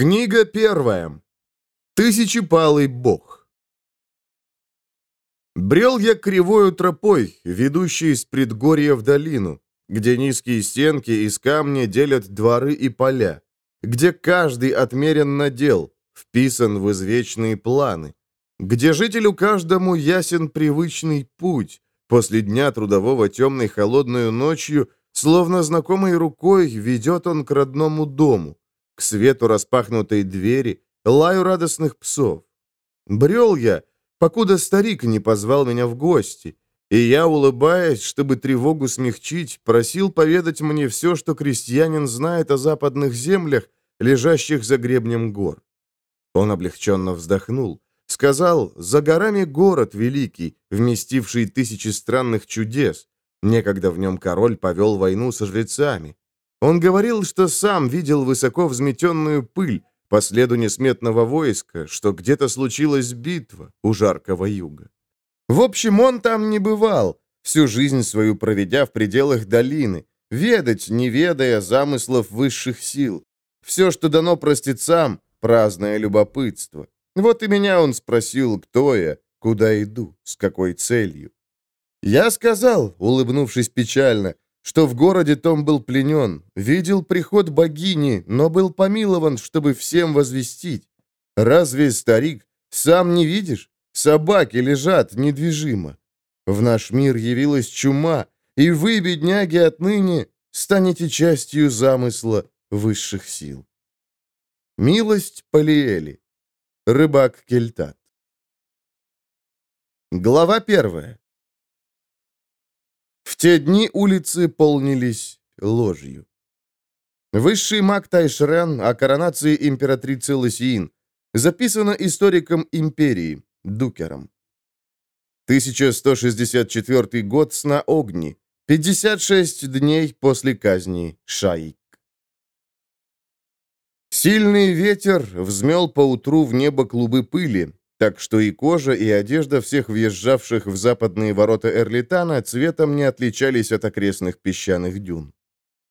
Книга первая. Тысячепалый бог. Брел я кривою тропой, ведущей из предгорья в долину, где низкие стенки из камня делят дворы и поля, где каждый отмерен надел, вписан в извечные планы, где жителю каждому ясен привычный путь, после дня трудового темной холодную ночью, словно знакомой рукой, ведет он к родному дому, к свету распахнутой двери, лаю радостных псов. Брел я, покуда старик не позвал меня в гости, и я, улыбаясь, чтобы тревогу смягчить, просил поведать мне все, что крестьянин знает о западных землях, лежащих за гребнем гор. Он облегченно вздохнул. Сказал, за горами город великий, вместивший тысячи странных чудес. Некогда в нем король повел войну со жрецами. Он говорил, что сам видел высоко взметенную пыль, по следу несметного войска, что где-то случилась битва у жаркого юга. В общем, он там не бывал, всю жизнь свою проведя в пределах долины, ведать, не ведая замыслов высших сил. Все, что дано простецам, праздное любопытство. Вот и меня он спросил, кто я, куда иду, с какой целью. Я сказал, улыбнувшись печально, что в городе Том был пленен, видел приход богини, но был помилован, чтобы всем возвестить. Разве, старик, сам не видишь? Собаки лежат недвижимо. В наш мир явилась чума, и вы, бедняги, отныне станете частью замысла высших сил. Милость Полиэли. Рыбак Кельтат. Глава первая. В те дни улицы полнились ложью. Высший маг Тайшрен о коронации императрицы Лосиин записано историком империи Дукером. 1164 год сна Огни, 56 дней после казни Шаик. Сильный ветер взмел поутру в небо клубы пыли, так что и кожа, и одежда всех въезжавших в западные ворота Эрлитана цветом не отличались от окрестных песчаных дюн.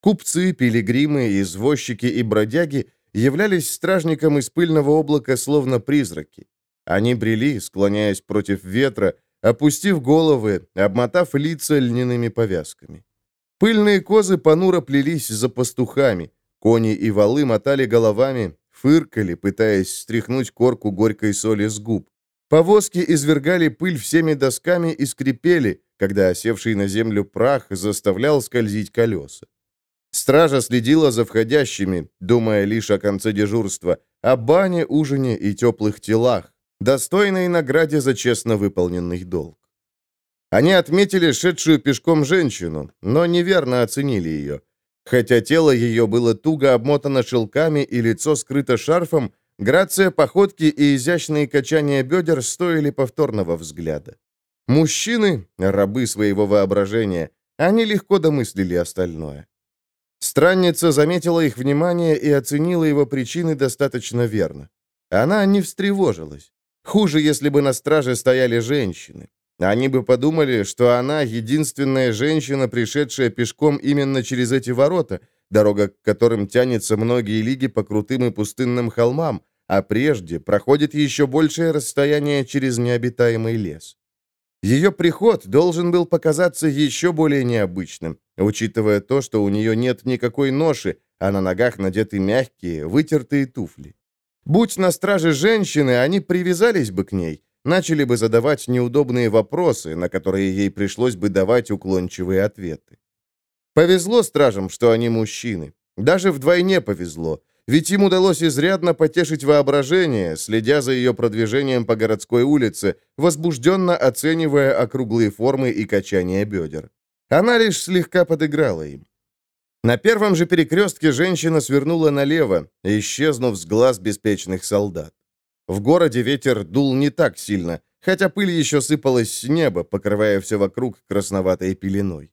Купцы, пилигримы, извозчики и бродяги являлись стражником из пыльного облака словно призраки. Они брели, склоняясь против ветра, опустив головы, обмотав лица льняными повязками. Пыльные козы понуро плелись за пастухами, Кони и валы мотали головами, фыркали, пытаясь стряхнуть корку горькой соли с губ. Повозки извергали пыль всеми досками и скрипели, когда осевший на землю прах заставлял скользить колеса. Стража следила за входящими, думая лишь о конце дежурства, о бане, ужине и теплых телах, достойной награде за честно выполненный долг. Они отметили шедшую пешком женщину, но неверно оценили ее. Хотя тело ее было туго обмотано шелками и лицо скрыто шарфом, грация походки и изящные качания бедер стоили повторного взгляда. Мужчины — рабы своего воображения, они легко домыслили остальное. Странница заметила их внимание и оценила его причины достаточно верно. Она не встревожилась. Хуже, если бы на страже стояли женщины. Они бы подумали, что она единственная женщина, пришедшая пешком именно через эти ворота, дорога к которым тянется многие лиги по крутым и пустынным холмам, а прежде проходит еще большее расстояние через необитаемый лес. Ее приход должен был показаться еще более необычным, учитывая то, что у нее нет никакой ноши, а на ногах надеты мягкие, вытертые туфли. Будь на страже женщины, они привязались бы к ней, начали бы задавать неудобные вопросы, на которые ей пришлось бы давать уклончивые ответы. Повезло стражам, что они мужчины. Даже вдвойне повезло, ведь им удалось изрядно потешить воображение, следя за ее продвижением по городской улице, возбужденно оценивая округлые формы и качание бедер. Она лишь слегка подыграла им. На первом же перекрестке женщина свернула налево, исчезнув с глаз беспечных солдат. В городе ветер дул не так сильно, хотя пыль еще сыпалась с неба, покрывая все вокруг красноватой пеленой.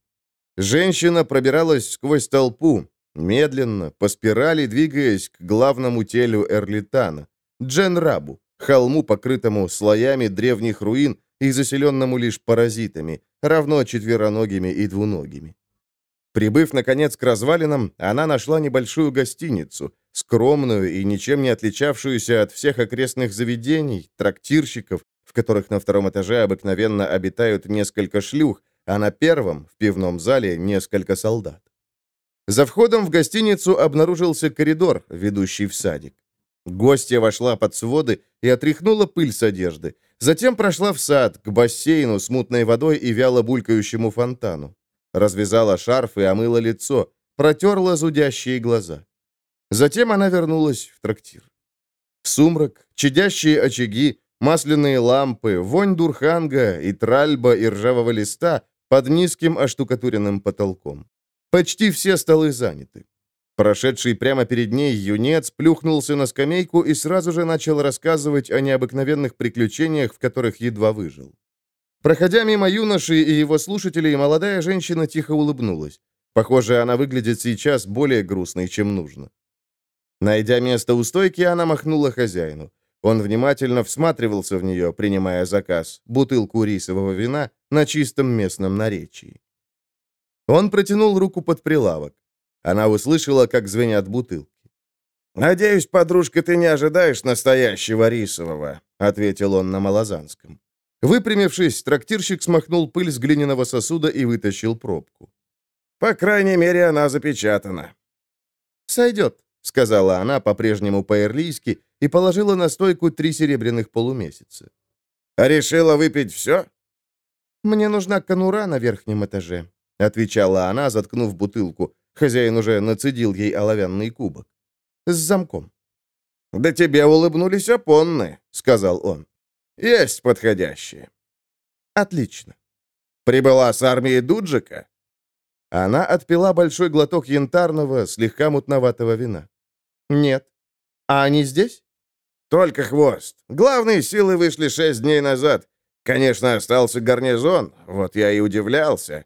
Женщина пробиралась сквозь толпу, медленно, по спирали двигаясь к главному телю Эрлитана, Джен-Рабу, холму, покрытому слоями древних руин и заселенному лишь паразитами, равно четвероногими и двуногими. Прибыв, наконец, к развалинам, она нашла небольшую гостиницу, скромную и ничем не отличавшуюся от всех окрестных заведений, трактирщиков, в которых на втором этаже обыкновенно обитают несколько шлюх, а на первом, в пивном зале, несколько солдат. За входом в гостиницу обнаружился коридор, ведущий в садик. Гостья вошла под своды и отряхнула пыль с одежды. Затем прошла в сад, к бассейну с мутной водой и вяло булькающему фонтану. Развязала шарф и омыла лицо, протерла зудящие глаза. Затем она вернулась в трактир. Сумрак, чадящие очаги, масляные лампы, вонь дурханга и тральба и ржавого листа под низким оштукатуренным потолком. Почти все столы заняты. Прошедший прямо перед ней юнец плюхнулся на скамейку и сразу же начал рассказывать о необыкновенных приключениях, в которых едва выжил. Проходя мимо юноши и его слушателей, молодая женщина тихо улыбнулась. Похоже, она выглядит сейчас более грустной, чем нужно. Найдя место у стойки, она махнула хозяину. Он внимательно всматривался в нее, принимая заказ, бутылку рисового вина на чистом местном наречии. Он протянул руку под прилавок. Она услышала, как звенят бутылки. «Надеюсь, подружка, ты не ожидаешь настоящего рисового», — ответил он на малозанском. Выпрямившись, трактирщик смахнул пыль с глиняного сосуда и вытащил пробку. «По крайней мере, она запечатана». «Сойдет», — сказала она по-прежнему по-эрлийски и положила на стойку три серебряных полумесяца. «А решила выпить все?» «Мне нужна конура на верхнем этаже», — отвечала она, заткнув бутылку. Хозяин уже нацедил ей оловянный кубок. «С замком». «Да тебе улыбнулись опонны», — сказал он. «Есть подходящие». «Отлично». «Прибыла с армии Дуджика?» Она отпила большой глоток янтарного, слегка мутноватого вина. «Нет». «А они здесь?» «Только хвост. Главные силы вышли шесть дней назад. Конечно, остался гарнизон, вот я и удивлялся».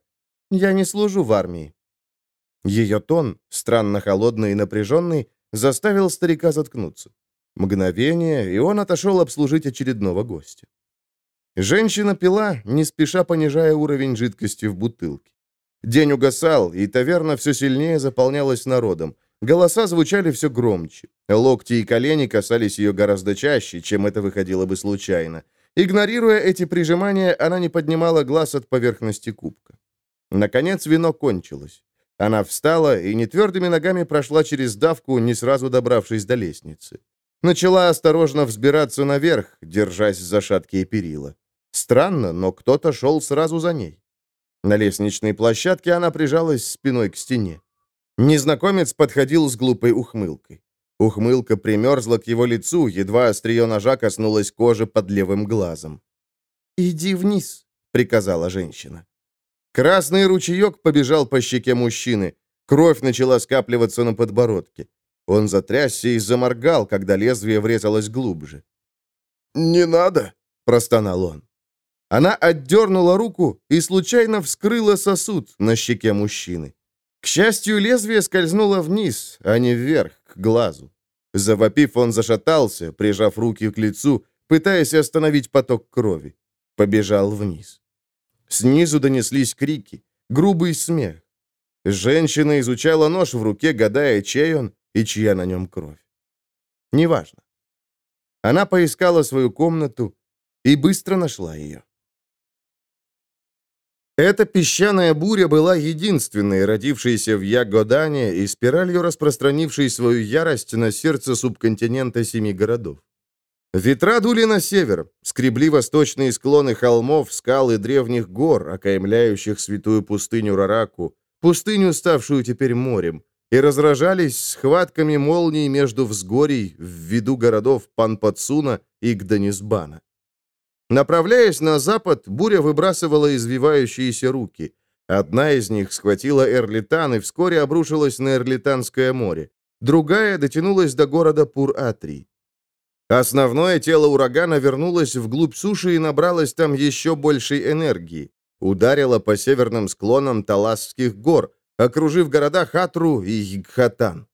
«Я не служу в армии». Ее тон, странно холодный и напряженный, заставил старика заткнуться. Мгновение, и он отошел обслужить очередного гостя. Женщина пила, не спеша понижая уровень жидкости в бутылке. День угасал, и таверна все сильнее заполнялась народом. Голоса звучали все громче. Локти и колени касались ее гораздо чаще, чем это выходило бы случайно. Игнорируя эти прижимания, она не поднимала глаз от поверхности кубка. Наконец вино кончилось. Она встала и нетвердыми ногами прошла через давку, не сразу добравшись до лестницы. Начала осторожно взбираться наверх, держась за шаткие перила. Странно, но кто-то шел сразу за ней. На лестничной площадке она прижалась спиной к стене. Незнакомец подходил с глупой ухмылкой. Ухмылка примерзла к его лицу, едва острие ножа коснулось кожи под левым глазом. «Иди вниз», — приказала женщина. Красный ручеек побежал по щеке мужчины. Кровь начала скапливаться на подбородке. Он затрясся и заморгал, когда лезвие врезалось глубже. «Не надо!» — простонал он. Она отдернула руку и случайно вскрыла сосуд на щеке мужчины. К счастью, лезвие скользнуло вниз, а не вверх, к глазу. Завопив, он зашатался, прижав руки к лицу, пытаясь остановить поток крови. Побежал вниз. Снизу донеслись крики, грубый смех. Женщина изучала нож в руке, гадая, чей он и чья на нем кровь. Неважно. Она поискала свою комнату и быстро нашла ее. Эта песчаная буря была единственной, родившейся в Ягодане и спиралью распространившей свою ярость на сердце субконтинента семи городов. Ветра дули на север, скребли восточные склоны холмов, скалы древних гор, окаймляющих святую пустыню Рараку, пустыню, ставшую теперь морем, и разражались схватками молний между взгорий в виду городов Панпацуна и Гданисбана. Направляясь на запад, буря выбрасывала извивающиеся руки. Одна из них схватила Эрлитан и вскоре обрушилась на Эрлитанское море. Другая дотянулась до города Пур-Атрий. Основное тело урагана вернулось вглубь суши и набралось там еще большей энергии. Ударило по северным склонам Таласских гор, окружив города Хатру и Йгхатан.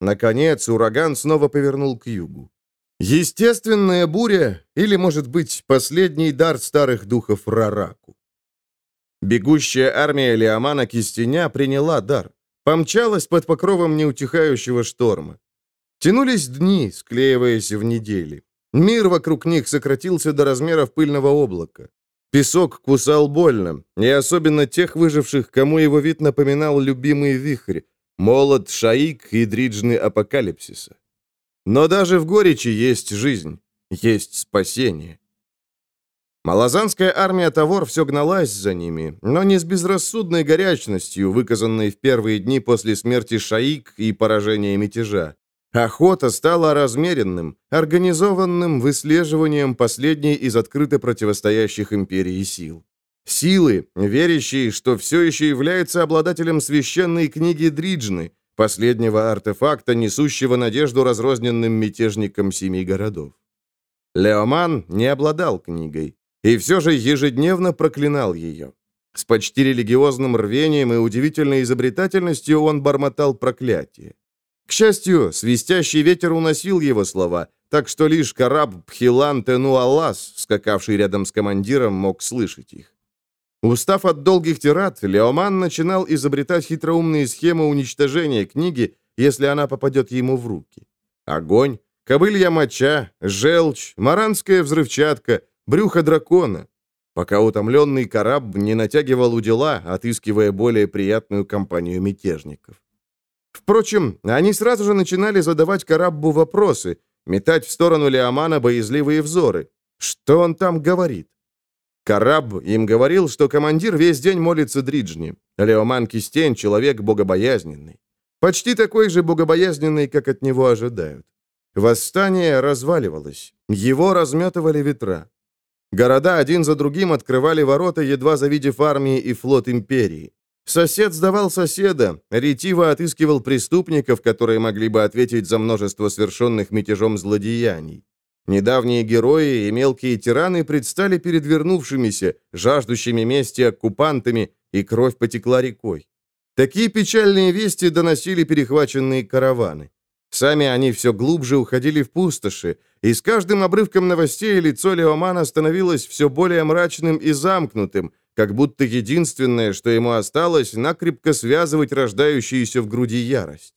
Наконец, ураган снова повернул к югу. Естественная буря, или, может быть, последний дар старых духов Рараку. Бегущая армия Леомана Кистеня приняла дар, помчалась под покровом неутихающего шторма. Тянулись дни, склеиваясь в недели. Мир вокруг них сократился до размеров пыльного облака. Песок кусал больно, и особенно тех выживших, кому его вид напоминал любимый вихрь, молот Шаик и дриджны апокалипсиса. Но даже в горечи есть жизнь, есть спасение. Малозанская армия Тавор все гналась за ними, но не с безрассудной горячностью, выказанной в первые дни после смерти Шаик и поражения мятежа. Охота стала размеренным, организованным выслеживанием последней из открыто противостоящих империи сил. Силы, верящие, что все еще является обладателем священной книги Дриджны, последнего артефакта, несущего надежду разрозненным мятежникам семи городов. Леоман не обладал книгой и все же ежедневно проклинал ее. С почти религиозным рвением и удивительной изобретательностью он бормотал проклятие. К счастью, свистящий ветер уносил его слова, так что лишь караб Пхилан Тенуалас, скакавший рядом с командиром, мог слышать их. Устав от долгих тират, Леоман начинал изобретать хитроумные схемы уничтожения книги, если она попадет ему в руки. Огонь, кобылья моча, желчь, маранская взрывчатка — брюхо дракона, пока утомленный караб не натягивал удила, отыскивая более приятную компанию мятежников. Впрочем, они сразу же начинали задавать Караббу вопросы, метать в сторону Леомана боязливые взоры. Что он там говорит? Караб им говорил, что командир весь день молится Дриджни. Леоман Кистень — человек богобоязненный. Почти такой же богобоязненный, как от него ожидают. Восстание разваливалось. Его разметывали ветра. Города один за другим открывали ворота, едва завидев армии и флот империи. Сосед сдавал соседа, ретиво отыскивал преступников, которые могли бы ответить за множество совершенных мятежом злодеяний. Недавние герои и мелкие тираны предстали перед вернувшимися, жаждущими мести оккупантами, и кровь потекла рекой. Такие печальные вести доносили перехваченные караваны. Сами они все глубже уходили в пустоши, и с каждым обрывком новостей лицо Леомана становилось все более мрачным и замкнутым, как будто единственное, что ему осталось, накрепко связывать рождающуюся в груди ярость.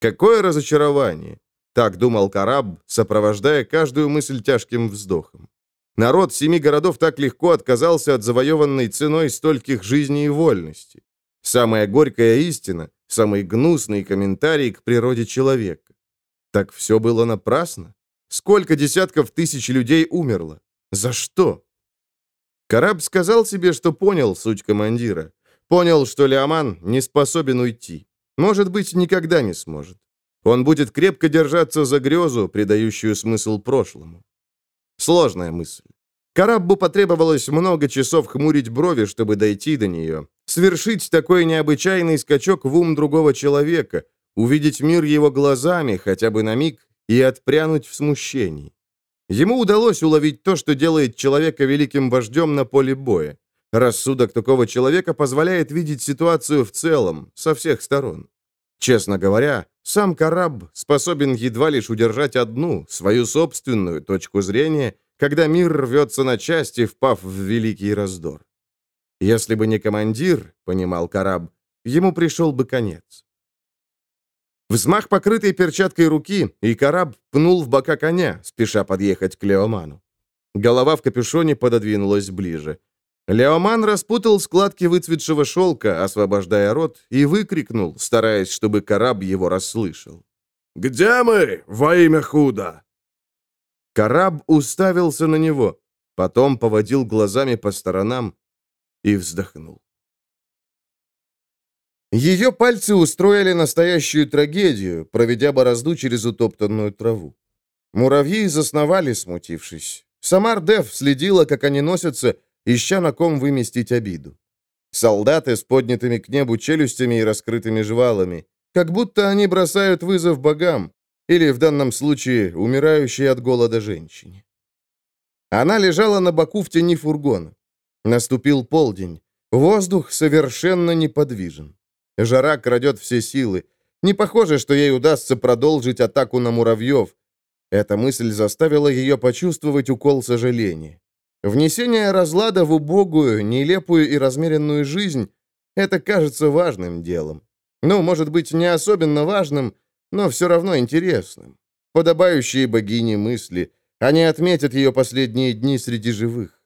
Какое разочарование! Так думал Караб, сопровождая каждую мысль тяжким вздохом. Народ семи городов так легко отказался от завоеванной ценой стольких жизней и вольности. Самая горькая истина, самый гнусный комментарий к природе человека. Так все было напрасно? Сколько десятков тысяч людей умерло? За что? Караб сказал себе, что понял суть командира. Понял, что Леоман не способен уйти. Может быть, никогда не сможет. Он будет крепко держаться за грезу, придающую смысл прошлому. Сложная мысль. Караббу потребовалось много часов хмурить брови, чтобы дойти до нее, свершить такой необычайный скачок в ум другого человека, увидеть мир его глазами хотя бы на миг и отпрянуть в смущении. Ему удалось уловить то, что делает человека великим вождем на поле боя. Рассудок такого человека позволяет видеть ситуацию в целом, со всех сторон. Честно говоря, сам Караб способен едва лишь удержать одну, свою собственную точку зрения, когда мир рвется на части, впав в великий раздор. Если бы не командир, понимал Караб, ему пришел бы конец. Взмах покрытой перчаткой руки, и караб пнул в бока коня, спеша подъехать к Леоману. Голова в капюшоне пододвинулась ближе. Леоман распутал складки выцветшего шелка, освобождая рот, и выкрикнул, стараясь, чтобы караб его расслышал. «Где мы, во имя худа?» Караб уставился на него, потом поводил глазами по сторонам и вздохнул. Ее пальцы устроили настоящую трагедию, проведя борозду через утоптанную траву. Муравьи засновали, смутившись. Самар Дев следила, как они носятся, ища на ком выместить обиду. Солдаты с поднятыми к небу челюстями и раскрытыми жвалами, как будто они бросают вызов богам, или, в данном случае, умирающей от голода женщине. Она лежала на боку в тени фургона. Наступил полдень. Воздух совершенно неподвижен. Жара крадет все силы. Не похоже, что ей удастся продолжить атаку на муравьев. Эта мысль заставила ее почувствовать укол сожаления. Внесение разлада в убогую, нелепую и размеренную жизнь — это кажется важным делом. Ну, может быть, не особенно важным, но все равно интересным. Подобающие богини мысли. Они отметят ее последние дни среди живых.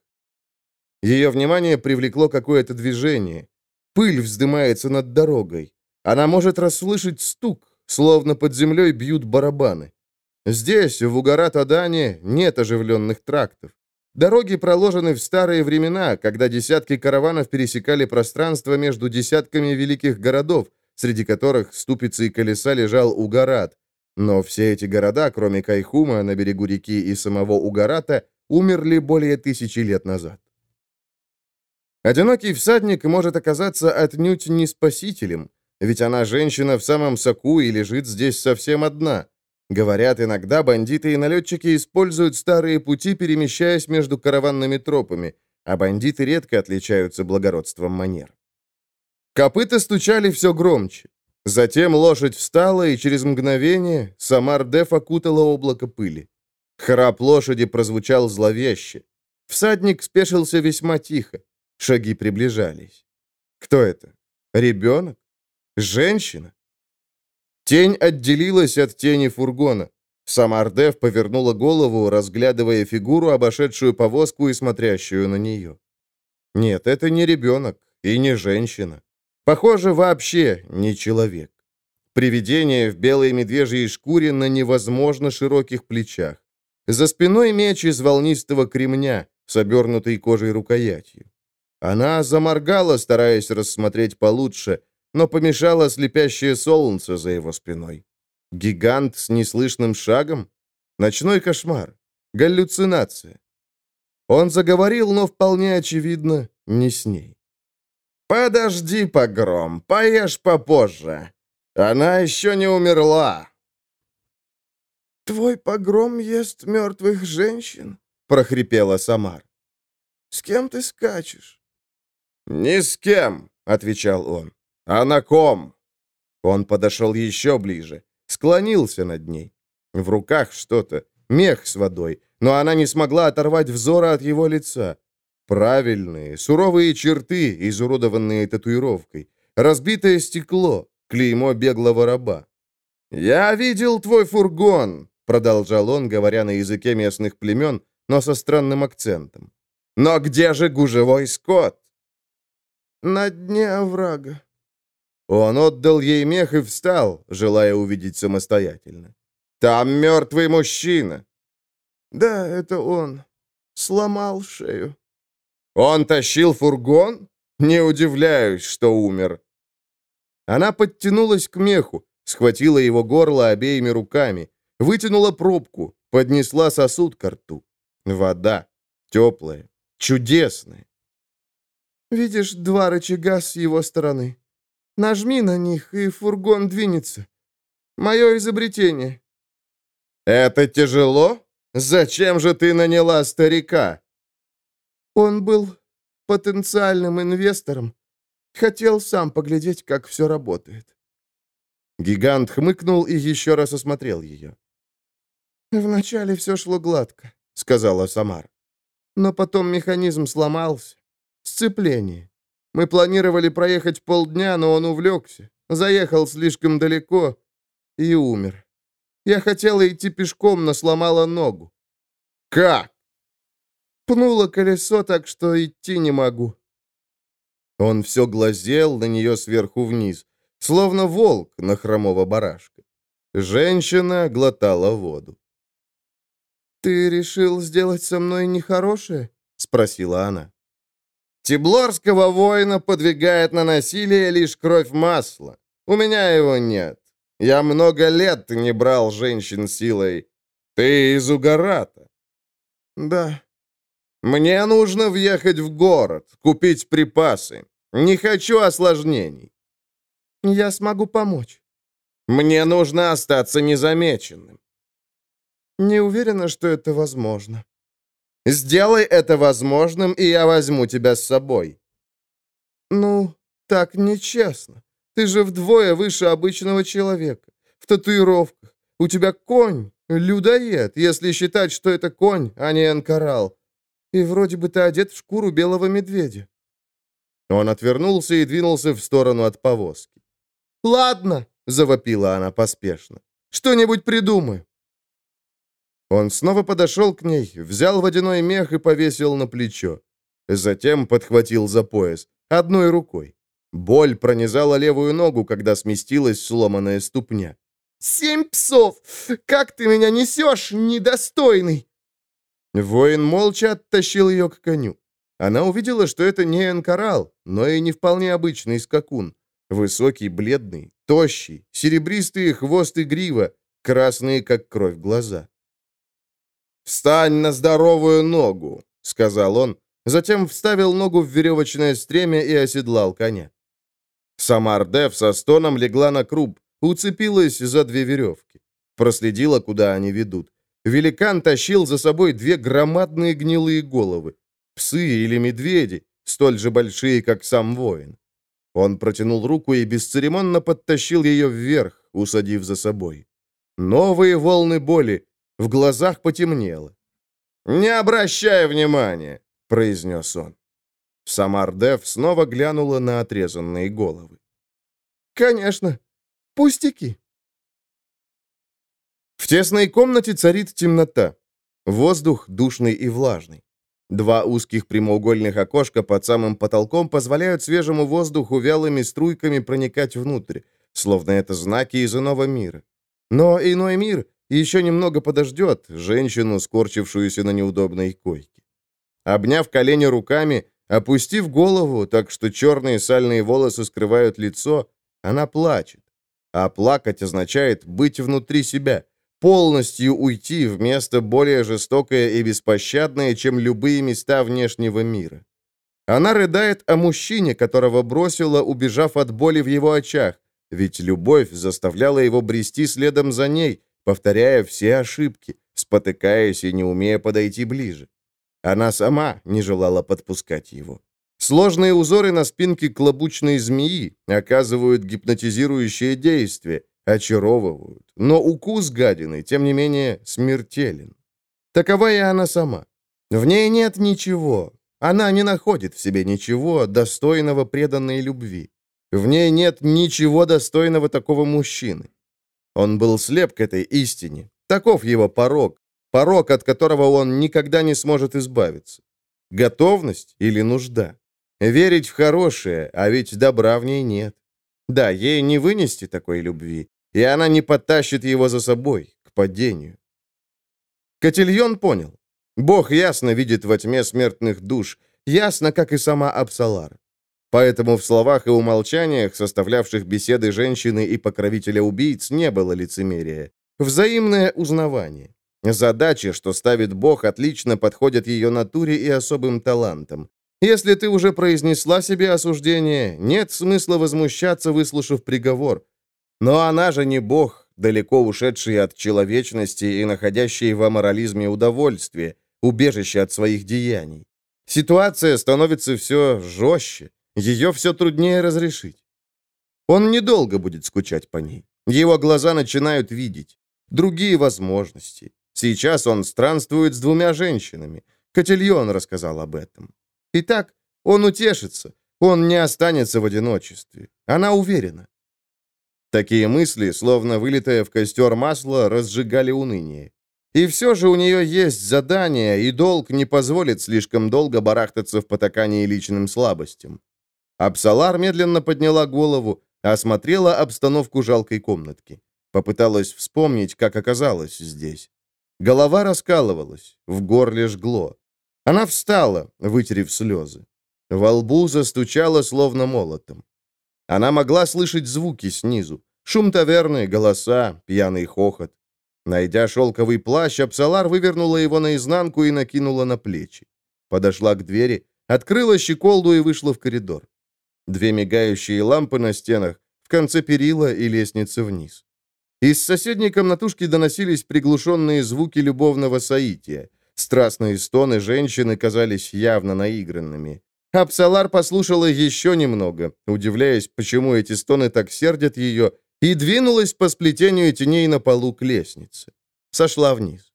Ее внимание привлекло какое-то движение. Пыль вздымается над дорогой. Она может расслышать стук, словно под землей бьют барабаны. Здесь, в Угарат-Адане, нет оживленных трактов. Дороги проложены в старые времена, когда десятки караванов пересекали пространство между десятками великих городов, среди которых ступицей колеса лежал Угарат. Но все эти города, кроме Кайхума на берегу реки и самого Угарата, умерли более тысячи лет назад. Одинокий всадник может оказаться отнюдь не спасителем, ведь она женщина в самом соку и лежит здесь совсем одна. Говорят, иногда бандиты и налетчики используют старые пути, перемещаясь между караванными тропами, а бандиты редко отличаются благородством манер. Копыта стучали все громче. Затем лошадь встала, и через мгновение Самар Деф окутала облако пыли. Храп лошади прозвучал зловеще. Всадник спешился весьма тихо. Шаги приближались. Кто это? Ребенок? Женщина? Тень отделилась от тени фургона. Самардев повернула голову, разглядывая фигуру, обошедшую повозку и смотрящую на нее. Нет, это не ребенок и не женщина. Похоже, вообще не человек. Привидение в белой медвежьей шкуре на невозможно широких плечах. За спиной меч из волнистого кремня с обернутой кожей рукоятью. Она заморгала, стараясь рассмотреть получше, но помешало слепящее солнце за его спиной. Гигант с неслышным шагом? Ночной кошмар? Галлюцинация? Он заговорил, но вполне очевидно, не с ней. «Подожди, погром, поешь попозже. Она еще не умерла». «Твой погром ест мертвых женщин?» — прохрипела Самар. «С кем ты скачешь?» «Ни с кем», — отвечал он. «А на ком?» Он подошел еще ближе, склонился над ней. В руках что-то, мех с водой, но она не смогла оторвать взора от его лица. Правильные, суровые черты, изуродованные татуировкой. Разбитое стекло, клеймо беглого раба. «Я видел твой фургон», — продолжал он, говоря на языке местных племен, но со странным акцентом. «Но где же гужевой скот?» на дне оврага». Он отдал ей мех и встал, желая увидеть самостоятельно. «Там мертвый мужчина». «Да, это он. Сломал шею». «Он тащил фургон? Не удивляюсь, что умер». Она подтянулась к меху, схватила его горло обеими руками, вытянула пробку, поднесла сосуд к рту. Вода. Теплая. Чудесная. Видишь два рычага с его стороны? Нажми на них, и фургон двинется. Мое изобретение». «Это тяжело? Зачем же ты наняла старика?» «Он был потенциальным инвестором. Хотел сам поглядеть, как все работает». Гигант хмыкнул и еще раз осмотрел ее. «Вначале все шло гладко», — сказала Самар. «Но потом механизм сломался. Сцепление. Мы планировали проехать полдня, но он увлекся, заехал слишком далеко и умер. Я хотела идти пешком, но сломала ногу. Как? Пнуло колесо так, что идти не могу. Он все глазел на нее сверху вниз, словно волк на хромого барашка. Женщина глотала воду. «Ты решил сделать со мной нехорошее?» — спросила она. Тиблорского воина подвигает на насилие лишь кровь масла. У меня его нет. Я много лет не брал женщин силой. Ты из Угарата?» «Да». «Мне нужно въехать в город, купить припасы. Не хочу осложнений». «Я смогу помочь». «Мне нужно остаться незамеченным». «Не уверена, что это возможно». Сделай это возможным, и я возьму тебя с собой». «Ну, так нечестно. Ты же вдвое выше обычного человека. В татуировках. У тебя конь, людоед, если считать, что это конь, а не анкарал. И вроде бы ты одет в шкуру белого медведя». Он отвернулся и двинулся в сторону от повозки. «Ладно», — завопила она поспешно. Что-нибудь придумаю». Он снова подошел к ней, взял водяной мех и повесил на плечо. Затем подхватил за пояс, одной рукой. Боль пронизала левую ногу, когда сместилась сломанная ступня. «Семь псов! Как ты меня несешь, недостойный!» Воин молча оттащил ее к коню. Она увидела, что это не энкорал, но и не вполне обычный скакун. Высокий, бледный, тощий, серебристый хвост и грива, красные, как кровь, глаза. «Встань на здоровую ногу», — сказал он, затем вставил ногу в веревочное стремя и оседлал коня. Самар-Дев со стоном легла на круп, уцепилась за две веревки. Проследила, куда они ведут. Великан тащил за собой две громадные гнилые головы. Псы или медведи, столь же большие, как сам воин. Он протянул руку и бесцеремонно подтащил ее вверх, усадив за собой. Новые волны боли. В глазах потемнело. «Не обращай внимания!» — произнес он. Самардев снова глянула на отрезанные головы. «Конечно. Пустяки». В тесной комнате царит темнота. Воздух душный и влажный. Два узких прямоугольных окошка под самым потолком позволяют свежему воздуху вялыми струйками проникать внутрь, словно это знаки из иного мира. Но иной мир еще немного подождет женщину, скорчившуюся на неудобной койке. Обняв колени руками, опустив голову, так что черные сальные волосы скрывают лицо, она плачет. А плакать означает быть внутри себя, полностью уйти в место более жестокое и беспощадное, чем любые места внешнего мира. Она рыдает о мужчине, которого бросила, убежав от боли в его очах, ведь любовь заставляла его брести следом за ней, повторяя все ошибки, спотыкаясь и не умея подойти ближе. Она сама не желала подпускать его. Сложные узоры на спинке клобучной змеи оказывают гипнотизирующее действие, очаровывают. Но укус гадины, тем не менее, смертелен. Такова и она сама. В ней нет ничего. Она не находит в себе ничего, достойного преданной любви. В ней нет ничего достойного такого мужчины. Он был слеп к этой истине. Таков его порог, порог, от которого он никогда не сможет избавиться. Готовность или нужда? Верить в хорошее, а ведь добра в ней нет. Да, ей не вынести такой любви и она не подтащит его за собой, к падению. Котильон понял. Бог ясно видит во тьме смертных душ, ясно, как и сама Апсалар. Поэтому в словах и умолчаниях, составлявших беседы женщины и покровителя убийц, не было лицемерия. Взаимное узнавание. Задачи, что ставит Бог, отлично подходят ее натуре и особым талантам. Если ты уже произнесла себе осуждение, нет смысла возмущаться, выслушав приговор. Но она же не бог, далеко ушедший от человечности и находящий в аморализме удовольствие, убежище от своих деяний. Ситуация становится все жестче, ее все труднее разрешить. Он недолго будет скучать по ней. Его глаза начинают видеть. Другие возможности. Сейчас он странствует с двумя женщинами. Котельон рассказал об этом. Итак, он утешится. Он не останется в одиночестве. Она уверена. Такие мысли, словно вылитое в костер масло, разжигали уныние. И все же у нее есть задание, и долг не позволит слишком долго барахтаться в потакании личным слабостям. Апсалар медленно подняла голову, осмотрела обстановку жалкой комнатки. Попыталась вспомнить, как оказалась здесь. Голова раскалывалась, в горле жгло. Она встала, вытерев слезы. Во лбу застучало, словно молотом. Она могла слышать звуки снизу. Шум таверны, голоса, пьяный хохот. Найдя шелковый плащ, Апсалар вывернула его наизнанку и накинула на плечи. Подошла к двери, открыла щеколду и вышла в коридор. Две мигающие лампы на стенах, в конце перила и лестница вниз. Из соседней комнатушки доносились приглушенные звуки любовного соития. Страстные стоны женщины казались явно наигранными. Апсалар послушала еще немного, удивляясь, почему эти стоны так сердят ее, и двинулась по сплетению теней на полу к лестнице. Сошла вниз.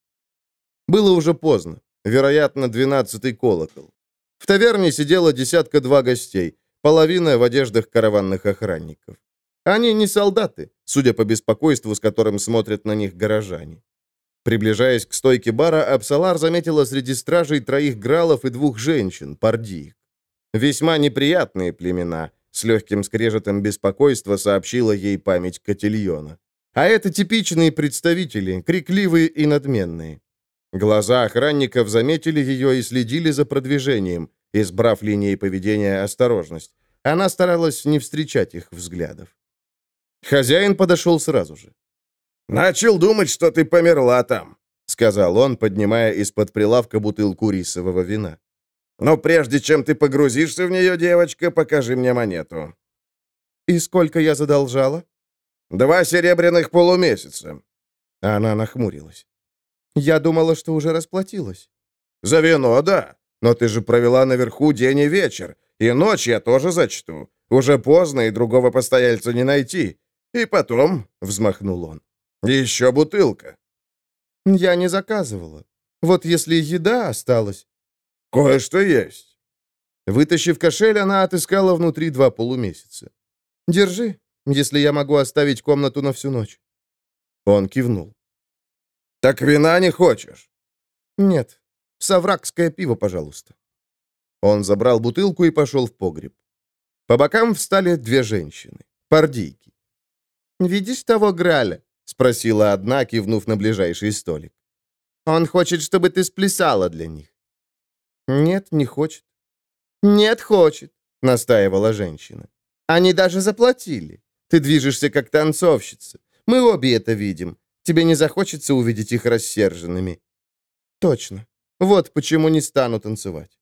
Было уже поздно, вероятно, двенадцатый колокол. В таверне сидело десятка-два гостей, половина в одеждах караванных охранников. Они не солдаты, судя по беспокойству, с которым смотрят на них горожане. Приближаясь к стойке бара, Апсалар заметила среди стражей троих гралов и двух женщин, пардиек. Весьма неприятные племена, с легким скрежетом беспокойства сообщила ей память Котильона. А это типичные представители, крикливые и надменные. Глаза охранников заметили ее и следили за продвижением, избрав линией поведения осторожность. Она старалась не встречать их взглядов. Хозяин подошел сразу же. «Начал думать, что ты померла там», — сказал он, поднимая из-под прилавка бутылку рисового вина. «Но прежде чем ты погрузишься в нее, девочка, покажи мне монету». «И сколько я задолжала?» «Два серебряных полумесяца». Она нахмурилась. «Я думала, что уже расплатилась». «За вино, да. Но ты же провела наверху день и вечер. И ночь я тоже зачту. Уже поздно, и другого постояльца не найти. И потом...» — взмахнул он. «Еще бутылка». «Я не заказывала. Вот если еда осталась...» «Кое-что есть». Вытащив кошель, она отыскала внутри два полумесяца. «Держи, если я могу оставить комнату на всю ночь». Он кивнул. «Так вина не хочешь?» «Нет. Савракское пиво, пожалуйста». Он забрал бутылку и пошел в погреб. По бокам встали две женщины, пардийки. «Видишь того Граля?» — спросила одна, кивнув на ближайший столик. «Он хочет, чтобы ты сплясала для них». «Нет, не хочет». «Нет, хочет», — настаивала женщина. «Они даже заплатили. Ты движешься как танцовщица. Мы обе это видим. Тебе не захочется увидеть их рассерженными». «Точно. Вот почему не стану танцевать».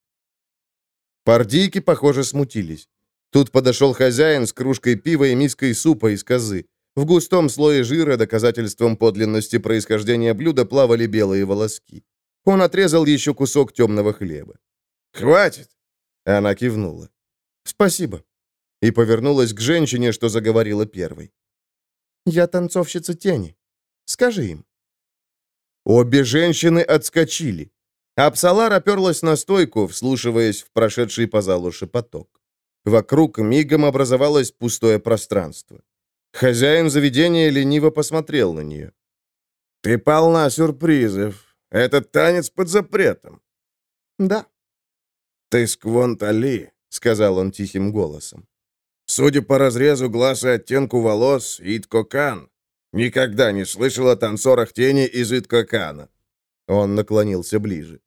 Пардийки, похоже, смутились. Тут подошел хозяин с кружкой пива и миской супа из козы. В густом слое жира доказательством подлинности происхождения блюда плавали белые волоски. Он отрезал еще кусок темного хлеба. «Хватит!» Она кивнула. «Спасибо». И повернулась к женщине, что заговорила первой. «Я танцовщица тени. Скажи им». Обе женщины отскочили. Апсалар оперлась на стойку, вслушиваясь в прошедший по залу шепоток. Вокруг мигом образовалось пустое пространство. Хозяин заведения лениво посмотрел на нее. «Ты полна сюрпризов. Этот танец под запретом». «Да». «Ты сквонтали», — сказал он тихим голосом. «Судя по разрезу глаз и оттенку волос, Иткокан. Никогда не слышал о танцорах тени из Иткокана». Он наклонился ближе.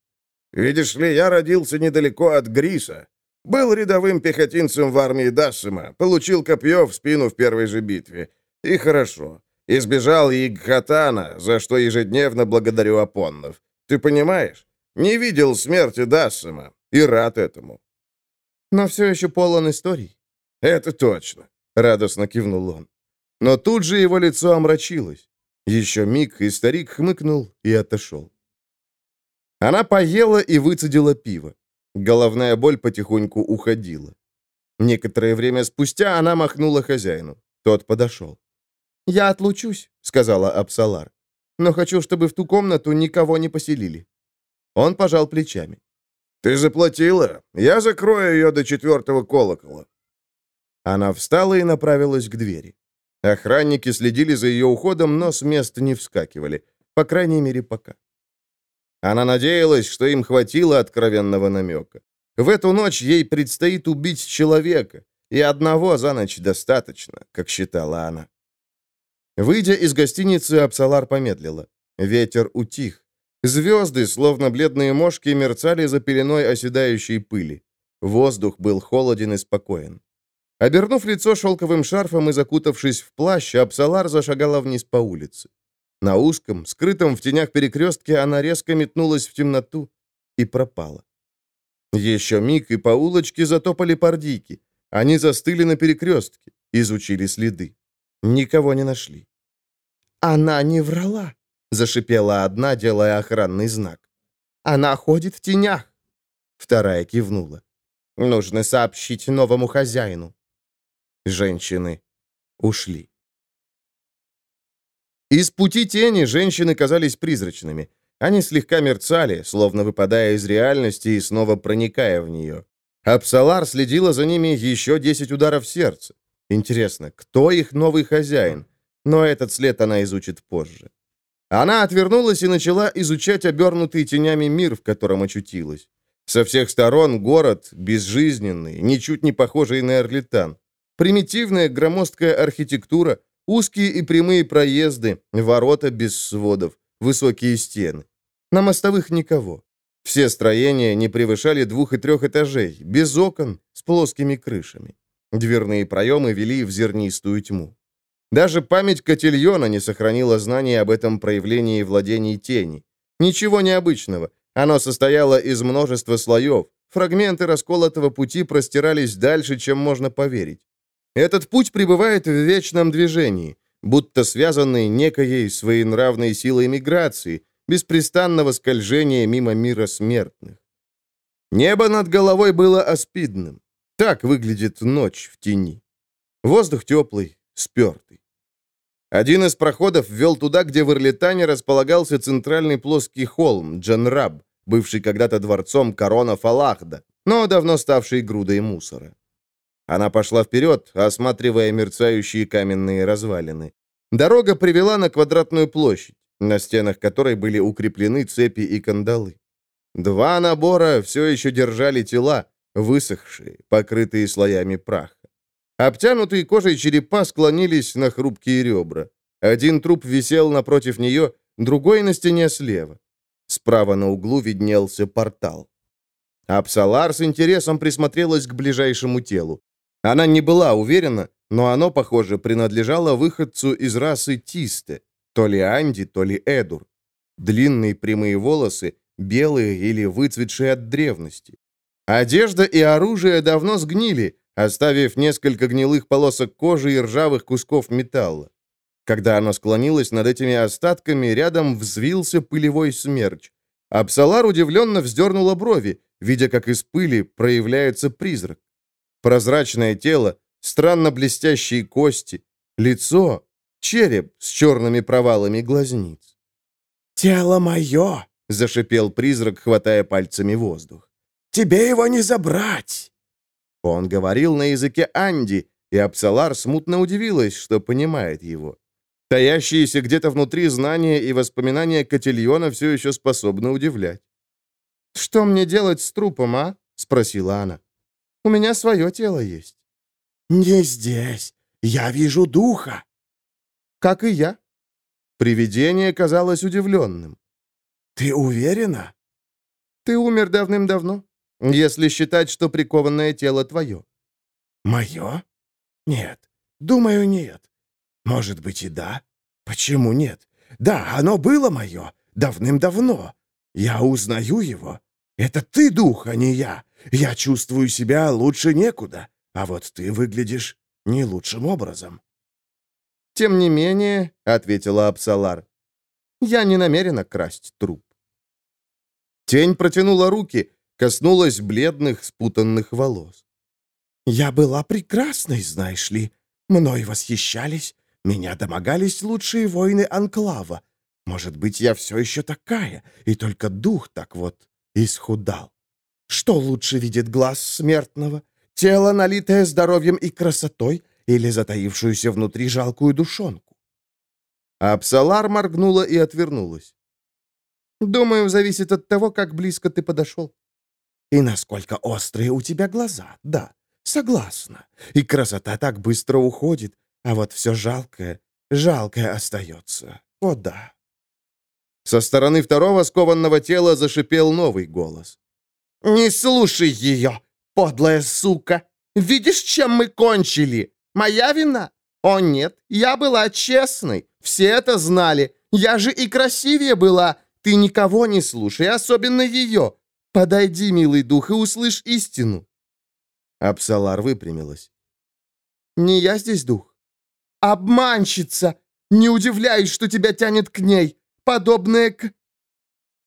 «Видишь ли, я родился недалеко от Гриса. Был рядовым пехотинцем в армии Дассима, получил копье в спину в первой же битве. И хорошо. Избежал Игхатана, за что ежедневно благодарю Апоннов. Ты понимаешь? Не видел смерти Дассима и рад этому. Но все еще полон историй. Это точно, радостно кивнул он. Но тут же его лицо омрачилось. Еще миг, и старик хмыкнул и отошел. Она поела и выцедила пиво. Головная боль потихоньку уходила. Некоторое время спустя она махнула хозяину. Тот подошел. «Я отлучусь», — сказала Апсалар. «Но хочу, чтобы в ту комнату никого не поселили». Он пожал плечами. «Ты заплатила? Я закрою ее до четвертого колокола». Она встала и направилась к двери. Охранники следили за ее уходом, но с места не вскакивали. По крайней мере, пока. Она надеялась, что им хватило откровенного намека. В эту ночь ей предстоит убить человека, и одного за ночь достаточно, как считала она. Выйдя из гостиницы, Апсалар помедлила. Ветер утих. Звезды, словно бледные мошки, мерцали за пеленой оседающей пыли. Воздух был холоден и спокоен. Обернув лицо шелковым шарфом и закутавшись в плащ, Апсалар зашагала вниз по улице. На узком, скрытом в тенях перекрестке она резко метнулась в темноту и пропала. Еще миг, и по улочке затопали пардийки. Они застыли на перекрестке, изучили следы. Никого не нашли. «Она не врала», — зашипела одна, делая охранный знак. «Она ходит в тенях». Вторая кивнула. «Нужно сообщить новому хозяину». Женщины ушли. Из пути тени женщины казались призрачными. Они слегка мерцали, словно выпадая из реальности и снова проникая в нее. Апсалар следила за ними еще десять ударов сердца. Интересно, кто их новый хозяин? Но этот след она изучит позже. Она отвернулась и начала изучать обернутый тенями мир, в котором очутилась. Со всех сторон город, безжизненный, ничуть не похожий на Эрлитан. Примитивная громоздкая архитектура, узкие и прямые проезды, ворота без сводов, высокие стены. На мостовых никого. Все строения не превышали двух и трех этажей, без окон, с плоскими крышами. Дверные проемы вели в зернистую тьму. Даже память Котильона не сохранила знаний об этом проявлении владений тени. Ничего необычного. Оно состояло из множества слоев. Фрагменты расколотого пути простирались дальше, чем можно поверить. Этот путь пребывает в вечном движении, будто связанный некоей своенравной силой миграции, беспрестанного скольжения мимо мира смертных. Небо над головой было аспидным. Так выглядит ночь в тени. Воздух теплый, спертый. Один из проходов вел туда, где в Ирлитане располагался центральный плоский холм, Джанраб, бывший когда-то дворцом корона Фалахда, но давно ставший грудой мусора. Она пошла вперед, осматривая мерцающие каменные развалины. Дорога привела на квадратную площадь, на стенах которой были укреплены цепи и кандалы. Два набора все еще держали тела, высохшие, покрытые слоями праха. Обтянутые кожей черепа склонились на хрупкие ребра. Один труп висел напротив нее, другой на стене слева. Справа на углу виднелся портал. Апсалар с интересом присмотрелась к ближайшему телу. Она не была уверена, но оно, похоже, принадлежало выходцу из расы Тисте, то ли Анди, то ли Эдур. Длинные прямые волосы, белые или выцветшие от древности. Одежда и оружие давно сгнили, оставив несколько гнилых полосок кожи и ржавых кусков металла. Когда она склонилась над этими остатками, рядом взвился пылевой смерч. Апсалар удивленно вздернула брови, видя, как из пыли проявляется призрак. Прозрачное тело, странно блестящие кости, лицо, череп с черными провалами глазниц. «Тело мое!» — зашипел призрак, хватая пальцами воздух. «Тебе его не забрать!» Он говорил на языке Анди, и Апсалар смутно удивилась, что понимает его. Таящиеся где-то внутри знания и воспоминания Котильона все еще способны удивлять. «Что мне делать с трупом, а?» — спросила она. У меня свое тело есть». «Не здесь. Я вижу духа». «Как и я». Привидение казалось удивленным. «Ты уверена?» «Ты умер давным-давно, если считать, что прикованное тело твое». «Мое? Нет. Думаю, нет. Может быть и да. Почему нет? Да, оно было мое. Давным-давно. Я узнаю его. Это ты дух, а не я. Я чувствую себя лучше некуда, а вот ты выглядишь не лучшим образом». «Тем не менее», — ответила Апсалар, — «я не намерена красть труп». Тень протянула руки, коснулась бледных, спутанных волос. «Я была прекрасной, знаешь ли. Мной восхищались, меня домогались лучшие воины Анклава. Может быть, я все еще такая, и только дух так вот исхудал. Что лучше видит глаз смертного? Тело, налитое здоровьем и красотой, или затаившуюся внутри жалкую душонку? Апсалар моргнула и отвернулась. «Думаю, зависит от того, как близко ты подошел». «И насколько острые у тебя глаза, да, согласна. И красота так быстро уходит, а вот все жалкое, жалкое остается. О да». Со стороны второго скованного тела зашипел новый голос. «Не слушай ее, подлая сука! Видишь, чем мы кончили? Моя вина? О нет, я была честной, все это знали. Я же и красивее была. Ты никого не слушай, особенно ее. Подойди, милый дух, и услышь истину». Апсалар выпрямилась. «Не я здесь дух?» «Обманщица! Не удивляюсь, что тебя тянет к ней, подобное к...»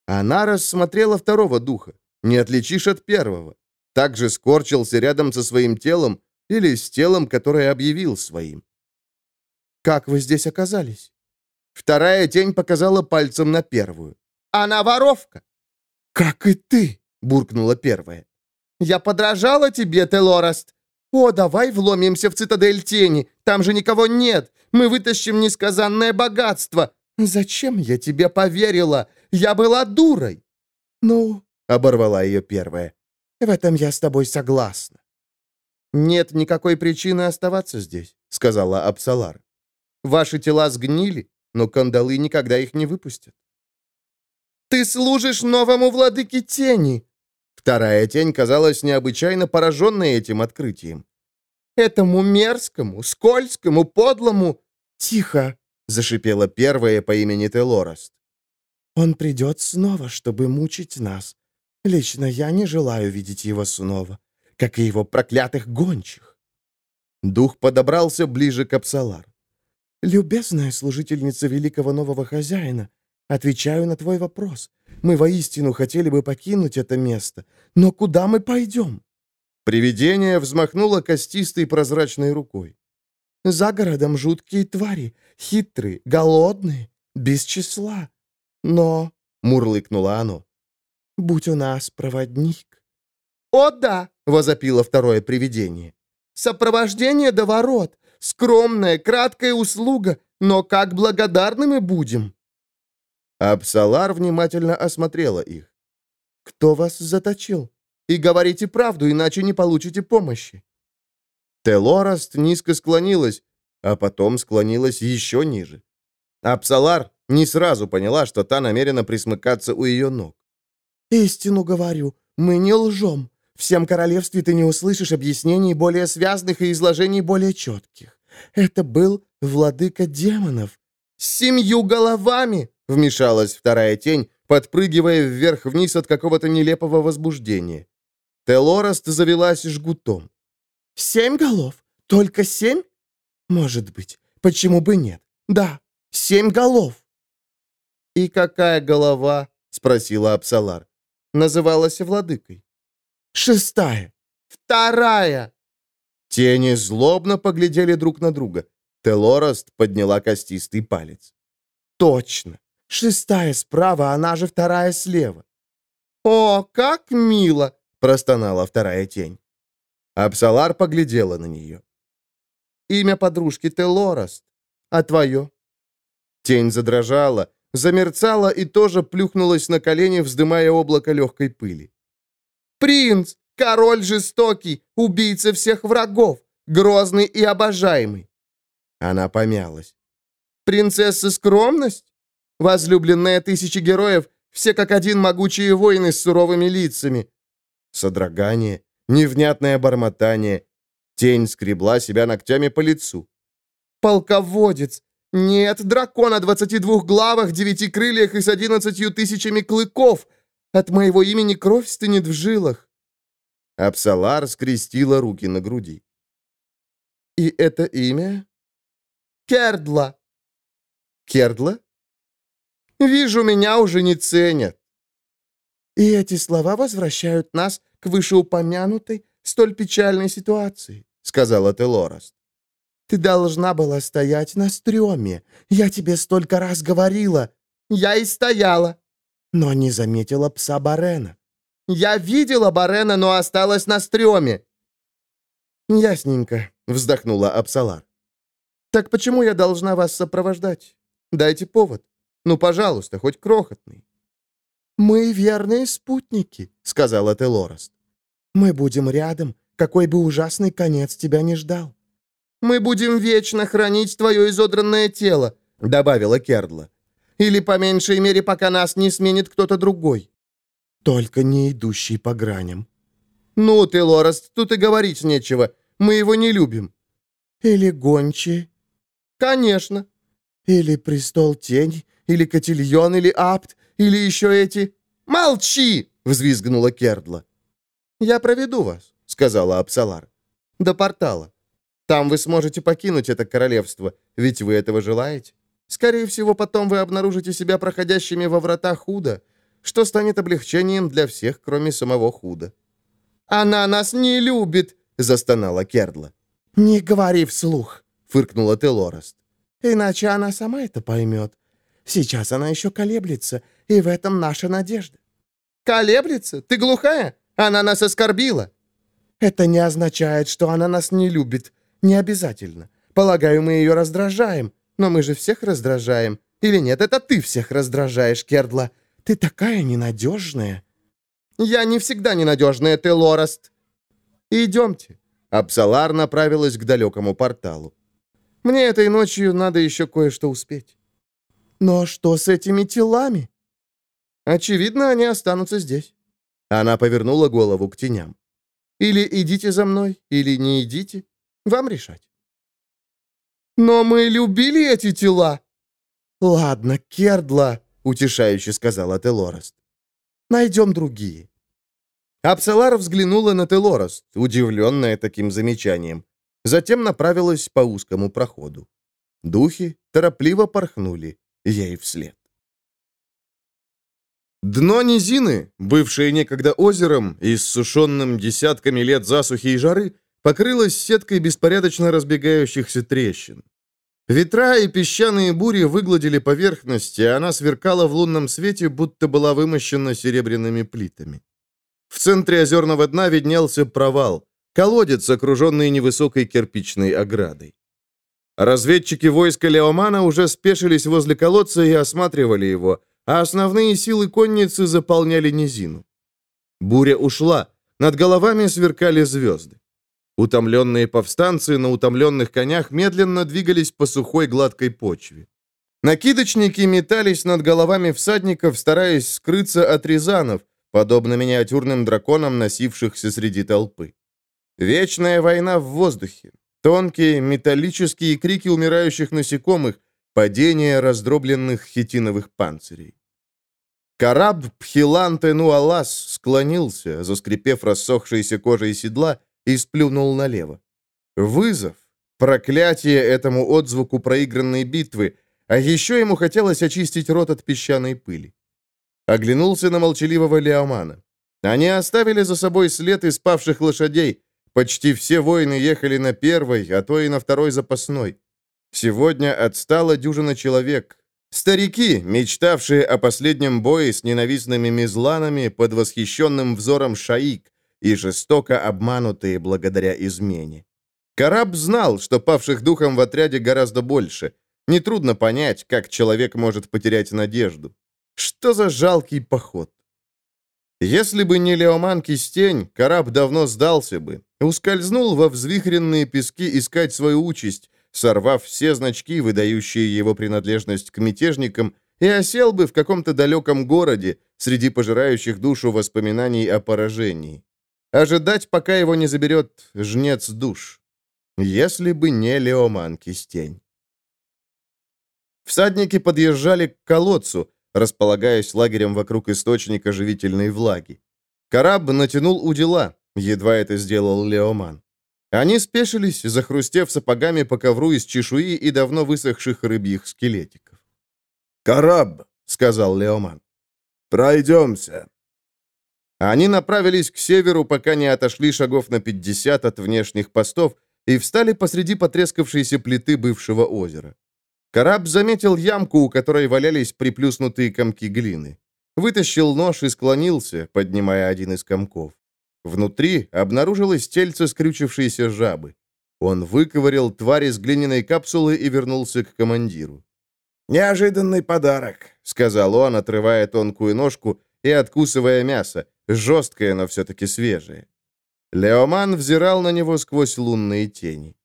Она рассмотрела второго духа не отличишь от первого. Также скорчился рядом со своим телом или с телом, которое объявил своим. «Как вы здесь оказались?» Вторая тень показала пальцем на первую. «Она воровка!» «Как и ты!» — буркнула первая. «Я подражала тебе, Телораст. «О, давай вломимся в цитадель тени, там же никого нет, мы вытащим несказанное богатство. Зачем я тебе поверила? Я была дурой!» «Ну», — оборвала ее первая, — «в этом я с тобой согласна». «Нет никакой причины оставаться здесь», — сказала Апсалар. «Ваши тела сгнили, но кандалы никогда их не выпустят». «Ты служишь новому владыке тени!» Вторая тень казалась необычайно пораженной этим открытием. «Этому мерзкому, скользкому, подлому...» «Тихо!» — зашипела первая по имени Телораст. «Он придет снова, чтобы мучить нас. Лично я не желаю видеть его снова, как и его проклятых гончих». Дух подобрался ближе к Апсалар. «Любезная служительница великого нового хозяина, отвечаю на твой вопрос. Мы воистину хотели бы покинуть это место, но куда мы пойдем?» Привидение взмахнуло костистой прозрачной рукой. «За городом жуткие твари, хитрые, голодные, без числа. Но...» — мурлыкнуло оно. «Будь у нас проводник». «О, да!» — возопило второе привидение. «Сопровождение до ворот. Скромная, краткая услуга, но как благодарны мы будем!» Апсалар внимательно осмотрела их. «Кто вас заточил? И говорите правду, иначе не получите помощи». Телораст низко склонилась, а потом склонилась еще ниже. Апсалар не сразу поняла, что та намерена присмыкаться у ее ног. «Истину говорю, мы не лжем. Всем королевстве ты не услышишь объяснений более связанных и изложений более четких. Это был владыка демонов. С семью головами!» Вмешалась вторая тень, подпрыгивая вверх-вниз от какого-то нелепого возбуждения. Телораст завелась жгутом. «Семь голов? Только семь? Может быть. Почему бы нет? Да, семь голов». «И какая голова?» — спросила Апсалар. «Называлась владыкой». «Шестая». «Вторая». Тени злобно поглядели друг на друга. Телораст подняла костистый палец. «Точно. Шестая справа, она же вторая слева». «О, как мило!» — простонала вторая тень. Апсалар поглядела на нее. «Имя подружки Телораст. А твое?» Тень задрожала, замерцала и тоже плюхнулась на колени, вздымая облако легкой пыли. «Принц! Король жестокий! Убийца всех врагов! Грозный и обожаемый!» Она помялась. «Принцесса Скромность? Возлюбленная тысячи героев, все как один могучие воины с суровыми лицами. Содрогание, невнятное бормотание. Тень скребла себя ногтями по лицу. Полководец! Нет, дракон о двадцати двух главах, девяти крыльях и с одиннадцатью тысячами клыков. От моего имени кровь стынет в жилах. Апсалар скрестила руки на груди. «И это имя?» «Кердла». «Кердла?» Вижу, меня уже не ценят». И эти слова возвращают нас к вышеупомянутой, столь печальной ситуации, сказала Телораст. Ты должна была стоять на стреме. Я тебе столько раз говорила. Я и стояла. Но не заметила пса Барена. Я видела Барена, но осталась на стреме. Ясненько, вздохнула Апсалар. Так почему я должна вас сопровождать? Дайте повод. Ну, пожалуйста, хоть крохотный». «Мы верные спутники», — сказала Телораст. «Мы будем рядом, какой бы ужасный конец тебя не ждал». «Мы будем вечно хранить твое изодранное тело», — добавила Кердла. «Или, по меньшей мере, пока нас не сменит кто-то другой». «Только не идущий по граням». «Ну, Телораст, тут и говорить нечего. Мы его не любим». «Или гончие?» «Конечно». «Или престол тени, или Котильон, или Апт, или еще эти...» «Молчи!» — взвизгнула Кердла. «Я проведу вас», — сказала Апсалар. «До портала. Там вы сможете покинуть это королевство, ведь вы этого желаете. Скорее всего, потом вы обнаружите себя проходящими во врата Худа, что станет облегчением для всех, кроме самого Худа». «Она нас не любит!» — застонала Кердла. «Не говори вслух!» — фыркнула Телораст. «Иначе она сама это поймет. Сейчас она еще колеблется, и в этом наша надежда». «Колеблется? Ты глухая? Она нас оскорбила». Это не означает, что она нас не любит. Не обязательно. Полагаю, мы ее раздражаем. Но мы же всех раздражаем. Или нет, это ты всех раздражаешь, Кердла. Ты такая ненадежная». «Я не всегда ненадежная, ты, Лорест». «Идемте». Апсалар направилась к далекому порталу. «Мне этой ночью надо еще кое-что успеть». «Но что с этими телами?» «Очевидно, они останутся здесь». Она повернула голову к теням. «Или идите за мной, или не идите. Вам решать». «Но мы любили эти тела!» «Ладно, Кердла», — утешающе сказала Телорост. «Найдем другие». Апсалар взглянула на Телорост, удивленная таким замечанием. Затем направилась по узкому проходу. Духи торопливо порхнули ей вслед. Дно низины, бывшее некогда озером, иссушенным десятками лет засухи и жары, покрылось сеткой беспорядочно разбегающихся трещин. Ветра и песчаные бури выгладили поверхность, и она сверкала в лунном свете, будто была вымощена серебряными плитами. В центре озерного дна виднелся провал, колодец, окруженный невысокой кирпичной оградой. Разведчики войска Леомана уже спешились возле колодца и осматривали его, а основные силы конницы заполняли низину. Буря ушла, над головами сверкали звезды. Утомленные повстанцы на утомленных конях медленно двигались по сухой гладкой почве. Накидочники метались над головами всадников, стараясь скрыться от рязанов, подобно миниатюрным драконам, носившихся среди толпы. Вечная война в воздухе. Тонкие металлические крики умирающих насекомых, падение раздробленных хитиновых панцирей. Караб Пхиланте Нуалас склонился, заскрипев рассохшейся кожей седла, и сплюнул налево. Вызов, проклятие этому отзвуку проигранной битвы, а еще ему хотелось очистить рот от песчаной пыли. Оглянулся на молчаливого Леомана. Они оставили за собой след из павших лошадей. Почти все воины ехали на первой, а то и на второй запасной. Сегодня отстала дюжина человек. Старики, мечтавшие о последнем бое с ненавистными мизланами под восхищенным взором шаик, и жестоко обманутые благодаря измене. Караб знал, что павших духом в отряде гораздо больше. Нетрудно понять, как человек может потерять надежду. Что за жалкий поход? Если бы не Леоман Кистень, Караб давно сдался бы, ускользнул во взвихренные пески искать свою участь, сорвав все значки, выдающие его принадлежность к мятежникам, и осел бы в каком-то далеком городе, среди пожирающих душу воспоминаний о поражении. Ожидать, пока его не заберет жнец душ. Если бы не Леоман Кистень. Всадники подъезжали к колодцу, располагаясь лагерем вокруг источника живительной влаги. Караб натянул удила, едва это сделал Леоман. Они спешились, захрустев сапогами по ковру из чешуи и давно высохших рыбьих скелетиков. «Караб», — сказал Леоман, — «пройдемся». Они направились к северу, пока не отошли шагов на 50 от внешних постов и встали посреди потрескавшейся плиты бывшего озера. Караб заметил ямку, у которой валялись приплюснутые комки глины. Вытащил нож и склонился, поднимая один из комков. Внутри обнаружилось тельце скрючившейся жабы. Он выковырял тварь из глиняной капсулы и вернулся к командиру. «Неожиданный подарок», — сказал он, отрывая тонкую ножку и откусывая мясо, жесткое, но все-таки свежее. Леоман взирал на него сквозь лунные тени.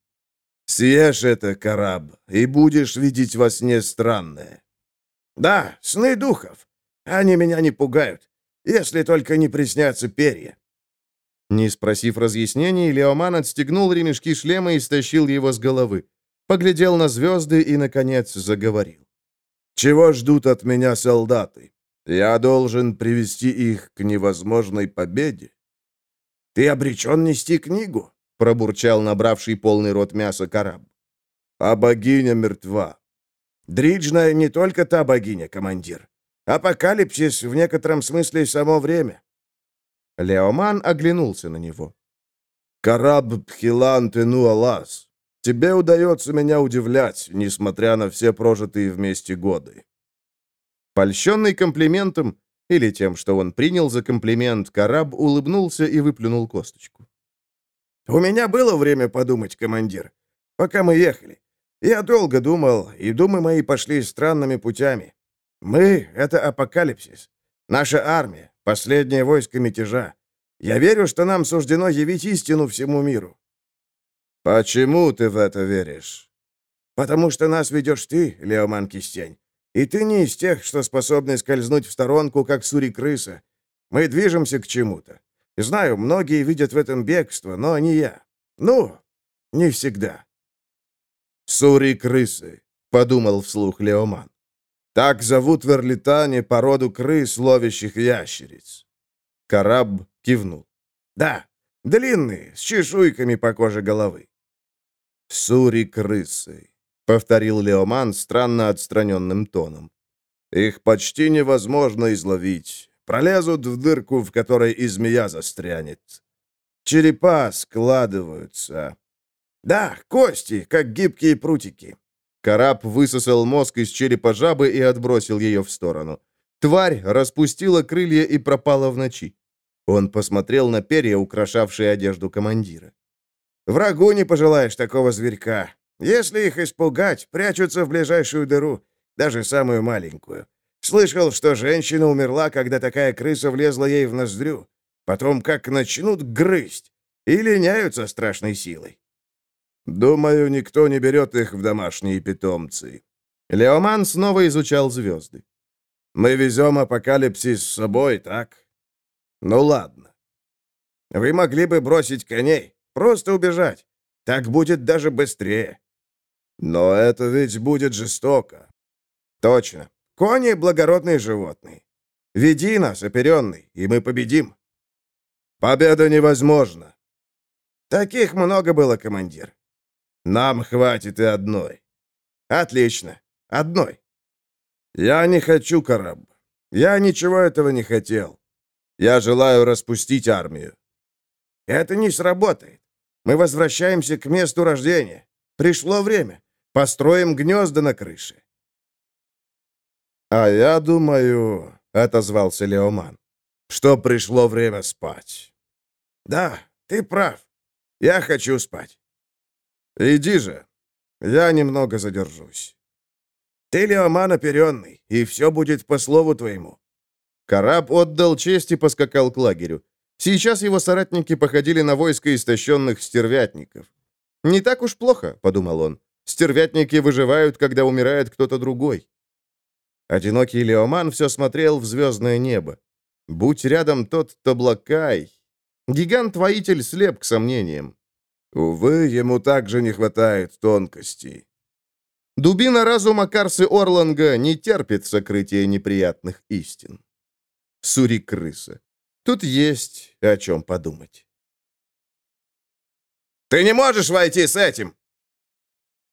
«Съешь это, Караб, и будешь видеть во сне странное». «Да, сны духов. Они меня не пугают, если только не приснятся перья». Не спросив разъяснений, Леоман отстегнул ремешки шлема и стащил его с головы. Поглядел на звезды и, наконец, заговорил. «Чего ждут от меня солдаты? Я должен привести их к невозможной победе. Ты обречен нести книгу, пробурчал набравший полный рот мяса караб. А богиня мертва. Дриджная не только та богиня, командир. Апокалипсис в некотором смысле само время. Леоман оглянулся на него. «Караб Пхилан Тенуалас, тебе удается меня удивлять, несмотря на все прожитые вместе годы. Польщенный комплиментом, или тем, что он принял за комплимент, Караб улыбнулся и выплюнул косточку. У меня было время подумать, командир, пока мы ехали. Я долго думал, и думы мои пошли странными путями. Мы — это апокалипсис. Наша армия — последнее войско мятежа. Я верю, что нам суждено явить истину всему миру». «Почему ты в это веришь?» «Потому что нас ведешь ты, Леоман Кистень. И ты не из тех, что способны скользнуть в сторонку, как сури-крыса. Мы движемся к чему-то. Знаю, многие видят в этом бегство, но не я. Ну, не всегда». «Сури-крысы», — подумал вслух Леоман. «Так зовут в породу крыс, ловящих ящериц». Караб кивнул. «Да, длинные, с чешуйками по коже головы». «Сури-крысы», — повторил Леоман странно отстраненным тоном. «Их почти невозможно изловить. Пролезут в дырку, в которой и змея застрянет. Черепа складываются». «Да, кости, как гибкие прутики». Караб высосал мозг из черепа жабы и отбросил ее в сторону. Тварь распустила крылья и пропала в ночи. Он посмотрел на перья, украшавшие одежду командира. «Врагу не пожелаешь такого зверька. Если их испугать, прячутся в ближайшую дыру, даже самую маленькую. Слышал, что женщина умерла, когда такая крыса влезла ей в ноздрю. Потом как начнут грызть. И линяются страшной силой. Думаю, никто не берет их в домашние питомцы. Леоман снова изучал звезды. Мы везем апокалипсис с собой, так? Ну ладно. Вы могли бы бросить коней, просто убежать. Так будет даже быстрее. Но это ведь будет жестоко. Точно. Кони — благородные животные. Веди нас, оперенный, и мы победим. Победа невозможна. Таких много было, командир. Нам хватит и одной. Отлично. Одной. Я не хочу корабль. Я ничего этого не хотел. Я желаю распустить армию. Это не сработает. Мы возвращаемся к месту рождения. Пришло время. Построим гнезда на крыше. А я думаю, — отозвался Леоман, — что пришло время спать. Да, ты прав. Я хочу спать. Иди же. Я немного задержусь. Ты, Леоман, оперенный, и все будет по слову твоему. Караб отдал честь и поскакал к лагерю. Сейчас его соратники походили на войско истощенных стервятников. «Не так уж плохо», — подумал он. «Стервятники выживают, когда умирает кто-то другой». Одинокий Леоман все смотрел в звездное небо. Будь рядом тот Таблакай. Гигант-воитель слеп к сомнениям. Увы, ему также не хватает тонкостей. Дубина разума Карсы Орланга не терпит сокрытия неприятных истин. Сури-крыса. Тут есть о чем подумать. «Ты не можешь войти с этим!»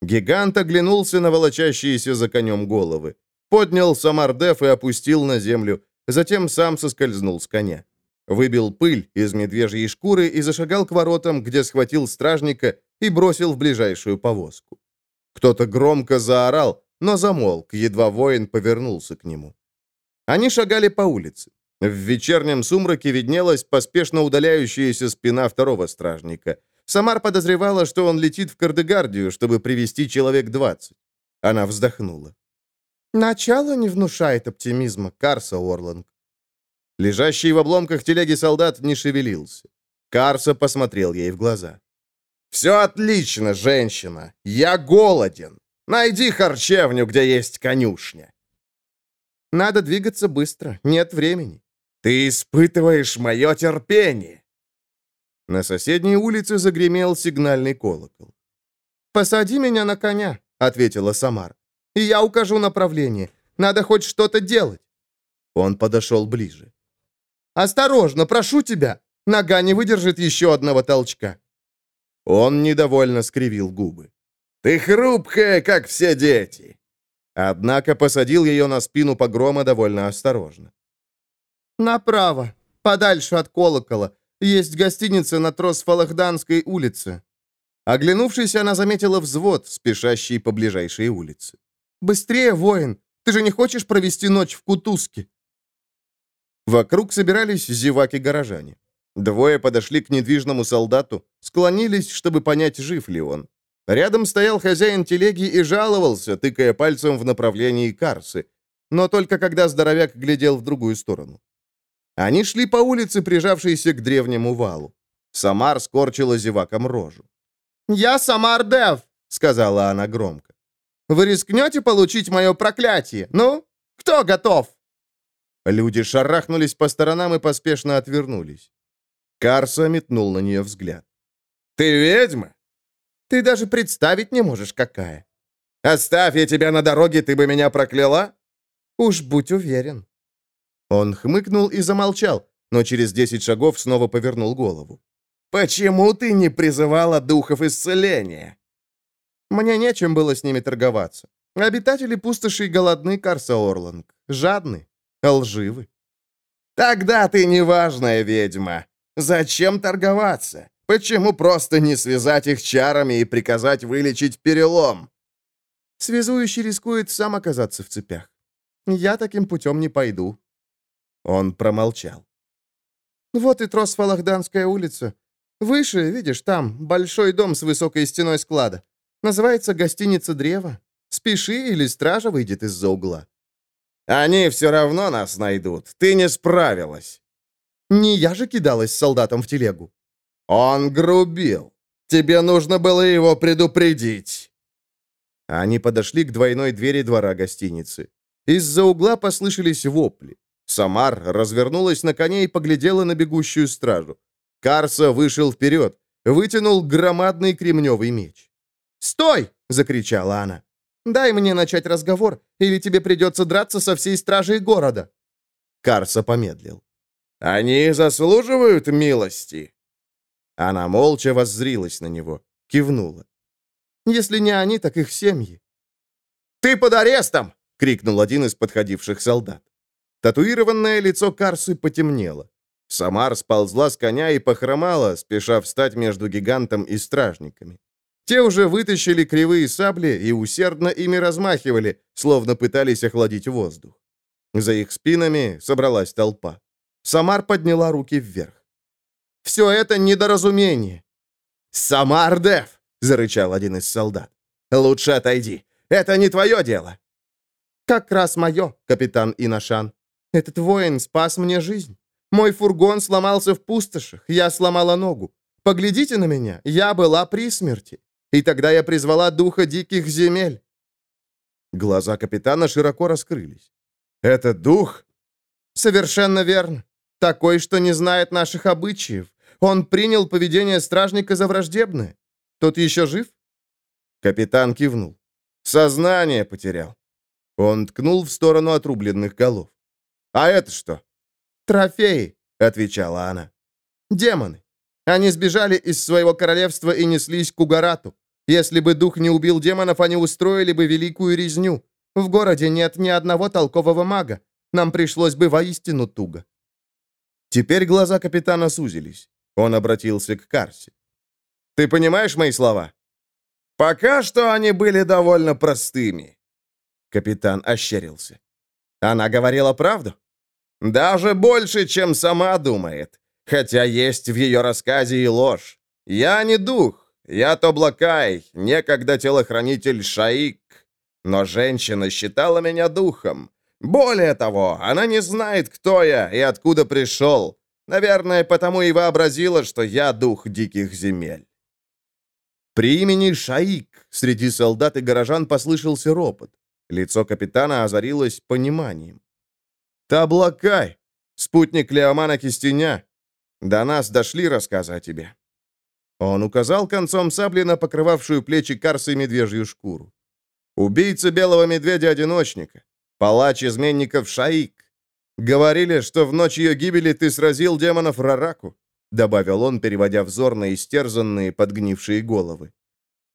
Гигант оглянулся на волочащиеся за конем головы. Поднял Самардеф и опустил на землю, затем сам соскользнул с коня. Выбил пыль из медвежьей шкуры и зашагал к воротам, где схватил стражника и бросил в ближайшую повозку. Кто-то громко заорал, но замолк, едва воин повернулся к нему. Они шагали по улице. В вечернем сумраке виднелась поспешно удаляющаяся спина второго стражника. Самар подозревала, что он летит в Кардегардию, чтобы привести человек 20. Она вздохнула. «Начало не внушает оптимизма, Карса Орланг». Лежащий в обломках телеги солдат не шевелился. Карса посмотрел ей в глаза. «Все отлично, женщина. Я голоден. Найди харчевню, где есть конюшня». «Надо двигаться быстро. Нет времени». Ты испытываешь мое терпение!» На соседней улице загремел сигнальный колокол. «Посади меня на коня», — ответила Самар. «И я укажу направление. Надо хоть что-то делать». Он подошел ближе. «Осторожно, прошу тебя! Нога не выдержит еще одного толчка». Он недовольно скривил губы. «Ты хрупкая, как все дети!» Однако посадил ее на спину погрома довольно осторожно. «Направо, подальше от колокола. Есть гостиница на Тросфалахданской улице». Оглянувшись, она заметила взвод, спешащий по ближайшей улице. «Быстрее, воин! Ты же не хочешь провести ночь в Кутузке?» Вокруг собирались зеваки-горожане. Двое подошли к недвижному солдату, склонились, чтобы понять, жив ли он. Рядом стоял хозяин телеги и жаловался, тыкая пальцем в направлении Карсы, но только когда здоровяк глядел в другую сторону. Они шли по улице, прижавшейся к древнему валу. Самар скорчила зеваком рожу. «Я Самар Дев», — сказала она громко. «Вы рискнете получить мое проклятие? Ну, кто готов?» Люди шарахнулись по сторонам и поспешно отвернулись. Карса метнул на нее взгляд. «Ты ведьма?» «Ты даже представить не можешь, какая». «Оставь я тебя на дороге, ты бы меня прокляла?» «Уж будь уверен». Он хмыкнул и замолчал, но через десять шагов снова повернул голову. «Почему ты не призывала духов исцеления?» «Мне нечем было с ними торговаться. Обитатели пустоши голодны, Карса Орланг, жадны, лживы». «Тогда ты неважная ведьма. Зачем торговаться? Почему просто не связать их чарами и приказать вылечить перелом?» Связующий рискует сам оказаться в цепях. Я таким путем не пойду. Он промолчал. Вот и Тросфалахданская улица. Выше, видишь, там большой дом с высокой стеной склада. Называется гостиница «Древо». Спеши, или стража выйдет из-за угла. Они все равно нас найдут. Ты не справилась. Не я же кидалась солдатом в телегу. Он грубил. Тебе нужно было его предупредить. Они подошли к двойной двери двора гостиницы. Из-за угла послышались вопли. Самар развернулась на коне и поглядела на бегущую стражу. Карса вышел вперед, вытянул громадный кремневый меч. «Стой!» — закричала она. «Дай мне начать разговор, или тебе придется драться со всей стражей города». Карса помедлил. «Они заслуживают милости?» Она молча воззрилась на него, кивнула. «Если не они, так их семьи». «Ты под арестом!» — крикнул один из подходивших солдат. Татуированное лицо Карсы потемнело. Самар сползла с коня и похромала, спеша встать между гигантом и стражниками. Те уже вытащили кривые сабли и усердно ими размахивали, словно пытались охладить воздух. За их спинами собралась толпа. Самар подняла руки вверх. «Все это недоразумение!» «Самар Дев!» — зарычал один из солдат. «Лучше отойди. Это не твое дело!» «Как раз мое, капитан Инашан. Этот воин спас мне жизнь. Мой фургон сломался в пустошах, я сломала ногу. Поглядите на меня, я была при смерти. И тогда я призвала духа диких земель». Глаза капитана широко раскрылись. «Это дух?» «Совершенно верно. Такой, что не знает наших обычаев. Он принял поведение стражника за враждебное. Тот еще жив?» Капитан кивнул. «Сознание потерял». Он ткнул в сторону отрубленных голов. «А это что?» «Трофеи», — отвечала она. «Демоны. Они сбежали из своего королевства и неслись к Угарату. Если бы дух не убил демонов, они устроили бы великую резню. В городе нет ни одного толкового мага. Нам пришлось бы воистину туго». Теперь глаза капитана сузились. Он обратился к Карсе. «Ты понимаешь мои слова?» «Пока что они были довольно простыми». Капитан ощерился. «Она говорила правду?» «Даже больше, чем сама думает. Хотя есть в ее рассказе и ложь. Я не дух, я Тоблакай, некогда телохранитель Шаик. Но женщина считала меня духом. Более того, она не знает, кто я и откуда пришел. Наверное, потому и вообразила, что я дух диких земель. При имени Шаик среди солдат и горожан послышался ропот. Лицо капитана озарилось пониманием. «Таблакай! Спутник Леомана Кистеня! До нас дошли рассказы о тебе». Он указал концом сабли на покрывавшую плечи Карсы медвежью шкуру. «Убийца белого медведя-одиночника, палач изменников Шаик. Говорили, что в ночь ее гибели ты сразил демонов Рараку», добавил он, переводя взор на истерзанные, подгнившие головы.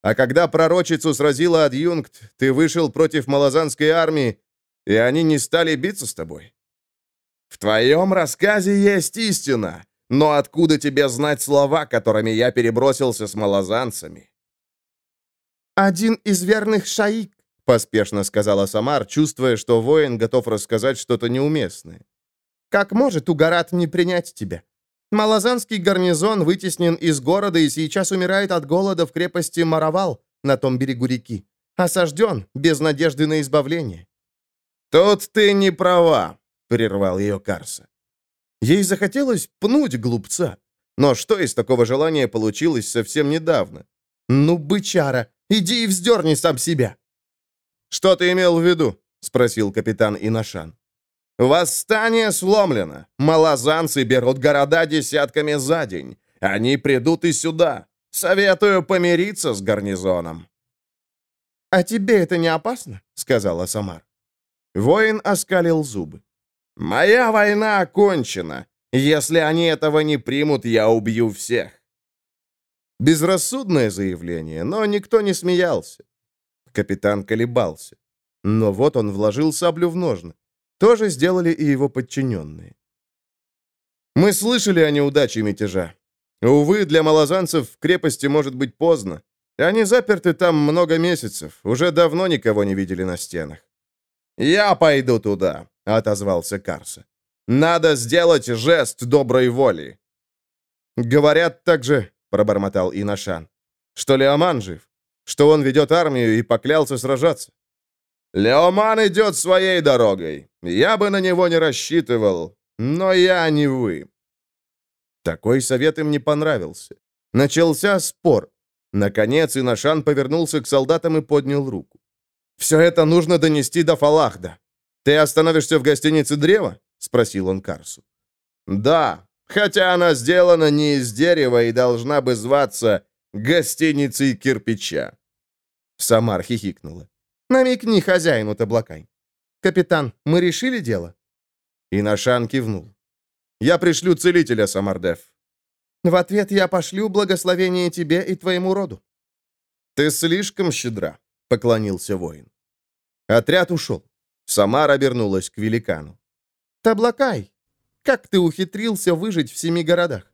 «А когда пророчицу сразила адъюнкт, ты вышел против малозанской армии, и они не стали биться с тобой». «В твоем рассказе есть истина», но откуда тебе знать слова, которыми я перебросился с малозанцами?» «Один из верных шаик», — поспешно сказала Самар, чувствуя, что воин готов рассказать что-то неуместное. «Как может Угарат не принять тебя? Малазанский гарнизон вытеснен из города и сейчас умирает от голода в крепости Маравал на том берегу реки. Осажден, без надежды на избавление». «Тут ты не права», — прервал ее Карса. Ей захотелось пнуть глупца. Но что из такого желания получилось совсем недавно? «Ну, бычара, иди и вздерни сам себя!» «Что ты имел в виду?» — спросил капитан Инашан. «Восстание сломлено. Малозанцы берут города десятками за день. Они придут и сюда. Советую помириться с гарнизоном». «А тебе это не опасно?» — сказала Самар. Воин оскалил зубы. «Моя война окончена. Если они этого не примут, я убью всех». Безрассудное заявление, но никто не смеялся. Капитан колебался. Но вот он вложил саблю в ножны. То же сделали и его подчиненные. Мы слышали о неудаче мятежа. Увы, для малозанцев в крепости может быть поздно. Они заперты там много месяцев, уже давно никого не видели на стенах. «Я пойду туда», — отозвался Карса. «Надо сделать жест доброй воли». «Говорят также», — пробормотал Инашан, «что Леоман жив, что он ведет армию и поклялся сражаться». «Леоман идет своей дорогой. Я бы на него не рассчитывал, но я не вы». Такой совет им не понравился. Начался спор. Наконец Инашан повернулся к солдатам и поднял руку. «Все это нужно донести до Фалахда. Ты остановишься в гостинице «Древо»?» — спросил он Карсу. «Да, хотя она сделана не из дерева и должна бы зваться гостиницей кирпича». Самар хихикнула. «Намекни хозяину Таблакай. Капитан, мы решили дело?» И кивнул. «Я пришлю целителя, Самардев». «В ответ я пошлю благословение тебе и твоему роду». «Ты слишком щедра», — поклонился воин. Отряд ушел. Самар обернулась к великану. «Таблакай, как ты ухитрился выжить в семи городах?»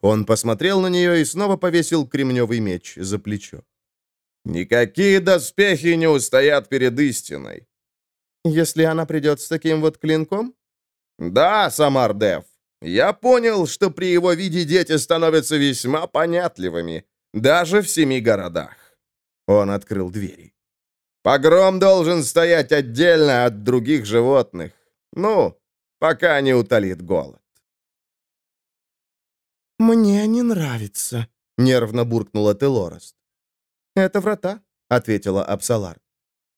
Он посмотрел на нее и снова повесил кремневый меч за плечо. «Никакие доспехи не устоят перед истиной». «Если она придет с таким вот клинком?» «Да, Самардев. Я понял, что при его виде дети становятся весьма понятливыми, даже в семи городах». Он открыл двери. «Погром должен стоять отдельно от других животных. Ну, пока не утолит голод». «Мне не нравится», — нервно буркнула Телорост. «Это врата», — ответила Апсалар.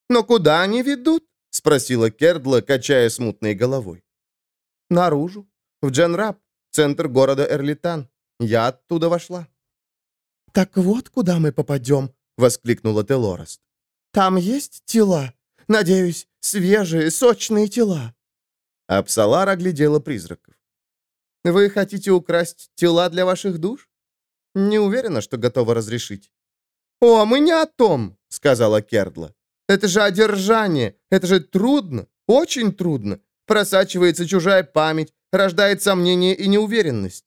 «Но куда они ведут?» — спросила Кердла, качая смутной головой. «Наружу, в Дженраб, центр города Эрлитан. Я оттуда вошла». «Так вот, куда мы попадем», — воскликнула Телорост. «Там есть тела? Надеюсь, свежие, сочные тела». Апсалар оглядела призраков. «Вы хотите украсть тела для ваших душ? Не уверена, что готова разрешить». «О, мы не о том», — сказала Кердла. «Это же одержание. Это же трудно, очень трудно. Просачивается чужая память, рождает сомнение и неуверенность».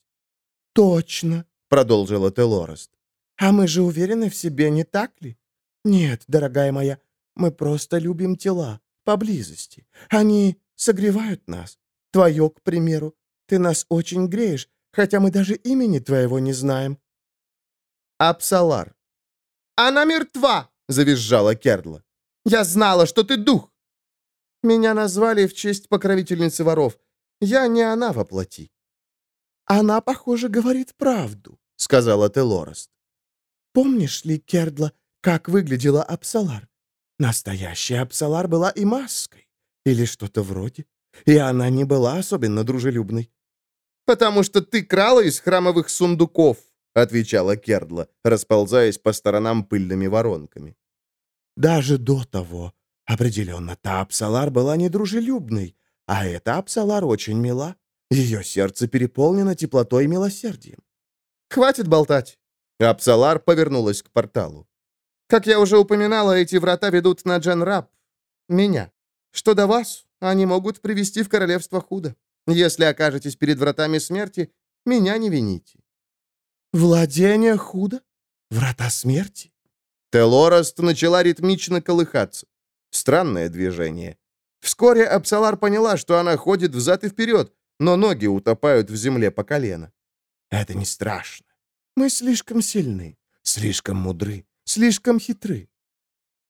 «Точно», — продолжила Телорост. «А мы же уверены в себе, не так ли? Нет, дорогая моя, мы просто любим тела, поблизости. Они согревают нас. Твое, к примеру. Ты нас очень греешь, хотя мы даже имени твоего не знаем». «Апсалар», «Она мертва!» — завизжала Кердла. «Я знала, что ты дух!» «Меня назвали в честь покровительницы воров. Я не она воплоти». «Она, похоже, говорит правду», — сказала Телорост. «Помнишь ли, Кердла, как выглядела Апсалар? Настоящая Апсалар была и маской, или что-то вроде, и она не была особенно дружелюбной. «Потому что ты крала из храмовых сундуков», отвечала Кердла, расползаясь по сторонам пыльными воронками. Даже до того, определенно, та Апсалар была недружелюбной, а эта Апсалар очень мила. Ее сердце переполнено теплотой и милосердием. «Хватит болтать!» Апсалар повернулась к порталу. «Как я уже упоминала, эти врата ведут на Джен-Раб. Меня. Что до вас, они могут привести в королевство худо. Если окажетесь перед вратами смерти, меня не вините. «Владение худо? Врата смерти?» Телораст начала ритмично колыхаться. Странное движение. Вскоре Апсалар поняла, что она ходит взад и вперед, но ноги утопают в земле по колено. Это не страшно. Мы слишком сильны, слишком мудры, слишком хитры.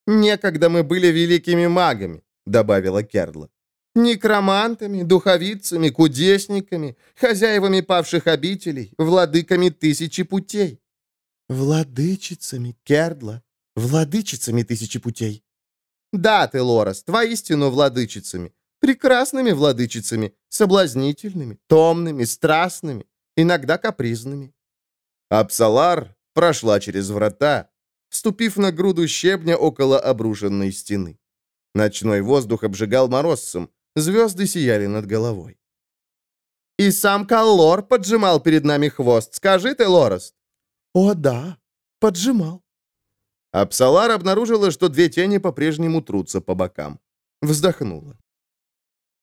«Некогда мы были великими магами», — добавила Кердла. «Некромантами, духовицами, кудесниками, хозяевами павших обителей, владыками тысячи путей». «Владычицами, Кердла, владычицами тысячи путей». «Да, ты, Лорас, воистину владычицами, прекрасными владычицами, соблазнительными, томными, страстными, иногда капризными». Апсалар прошла через врата, ступив на груду щебня около обрушенной стены. Ночной воздух обжигал морозцем, звезды сияли над головой. «И сам Каллор поджимал перед нами хвост, скажи ты, Лорест?» «О, да, поджимал». Апсалар обнаружила, что две тени по-прежнему трутся по бокам. Вздохнула.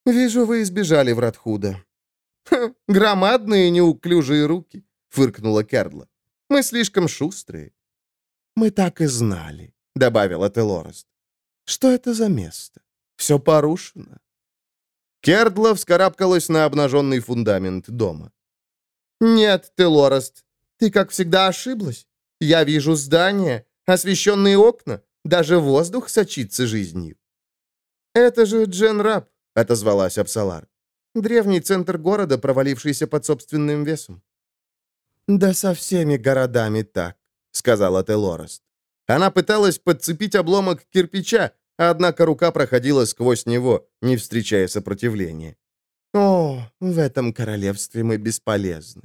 «Вижу, вы избежали Вратхуда». «Ха, громадные неуклюжие руки», — фыркнула Кердла. «Мы слишком шустрые». «Мы так и знали», — добавила Телорест. «Что это за место? Все порушено». Кердла вскарабкалась на обнаженный фундамент дома. «Нет, Телорест, ты, как всегда, ошиблась. Я вижу здания, освещенные окна, даже воздух сочится жизнью». «Это же Джен Раб», — отозвалась Апсалар. «Древний центр города, провалившийся под собственным весом». «Да со всеми городами так», — сказала Телорест. Она пыталась подцепить обломок кирпича, однако рука проходила сквозь него, не встречая сопротивления. «О, в этом королевстве мы бесполезны».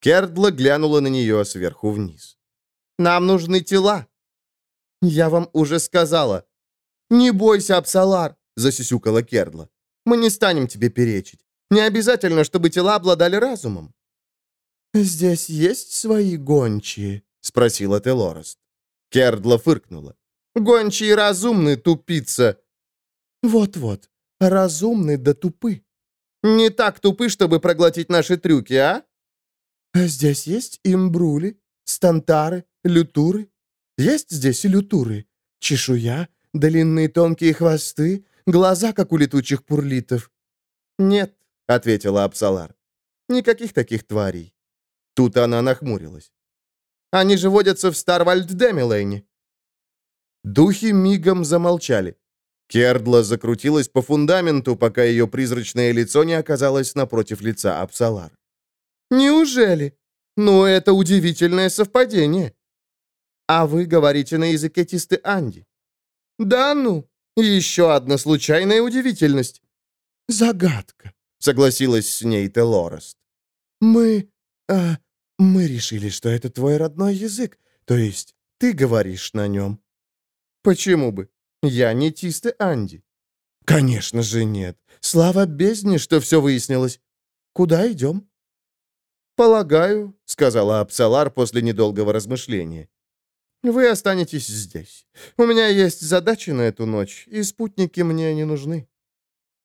Кердла глянула на нее сверху вниз. «Нам нужны тела». «Я вам уже сказала». «Не бойся, Апсалар», — засюсюкала Кердла. «Мы не станем тебе перечить. Не обязательно, чтобы тела обладали разумом». «Здесь есть свои гончие?» — спросила Телорест. Кердла фыркнула. «Гончие разумны, тупица!» «Вот-вот, разумны да тупы». «Не так тупы, чтобы проглотить наши трюки, а?» «А здесь есть имбрули, стантары, лютуры? Есть здесь и лютуры? Чешуя, длинные тонкие хвосты, глаза, как у летучих пурлитов?» «Нет», — ответила Апсалар. «Никаких таких тварей». Тут она нахмурилась. Они же водятся в Старвальд-Демилейне». Духи мигом замолчали. Кердла закрутилась по фундаменту, пока ее призрачное лицо не оказалось напротив лица Апсалар. «Неужели? Ну, это удивительное совпадение. А вы говорите на языке Тисты Анди. Да ну, еще одна случайная удивительность». «Загадка», — согласилась с ней Телорест. «Мы... А, мы решили, что это твой родной язык, то есть ты говоришь на нем». «Почему бы? Я не Тисты Анди». «Конечно же нет. Слава бездне, что все выяснилось. Куда идем?» «Полагаю», — сказала Апсалар после недолгого размышления. «Вы останетесь здесь. У меня есть задачи на эту ночь, и спутники мне не нужны».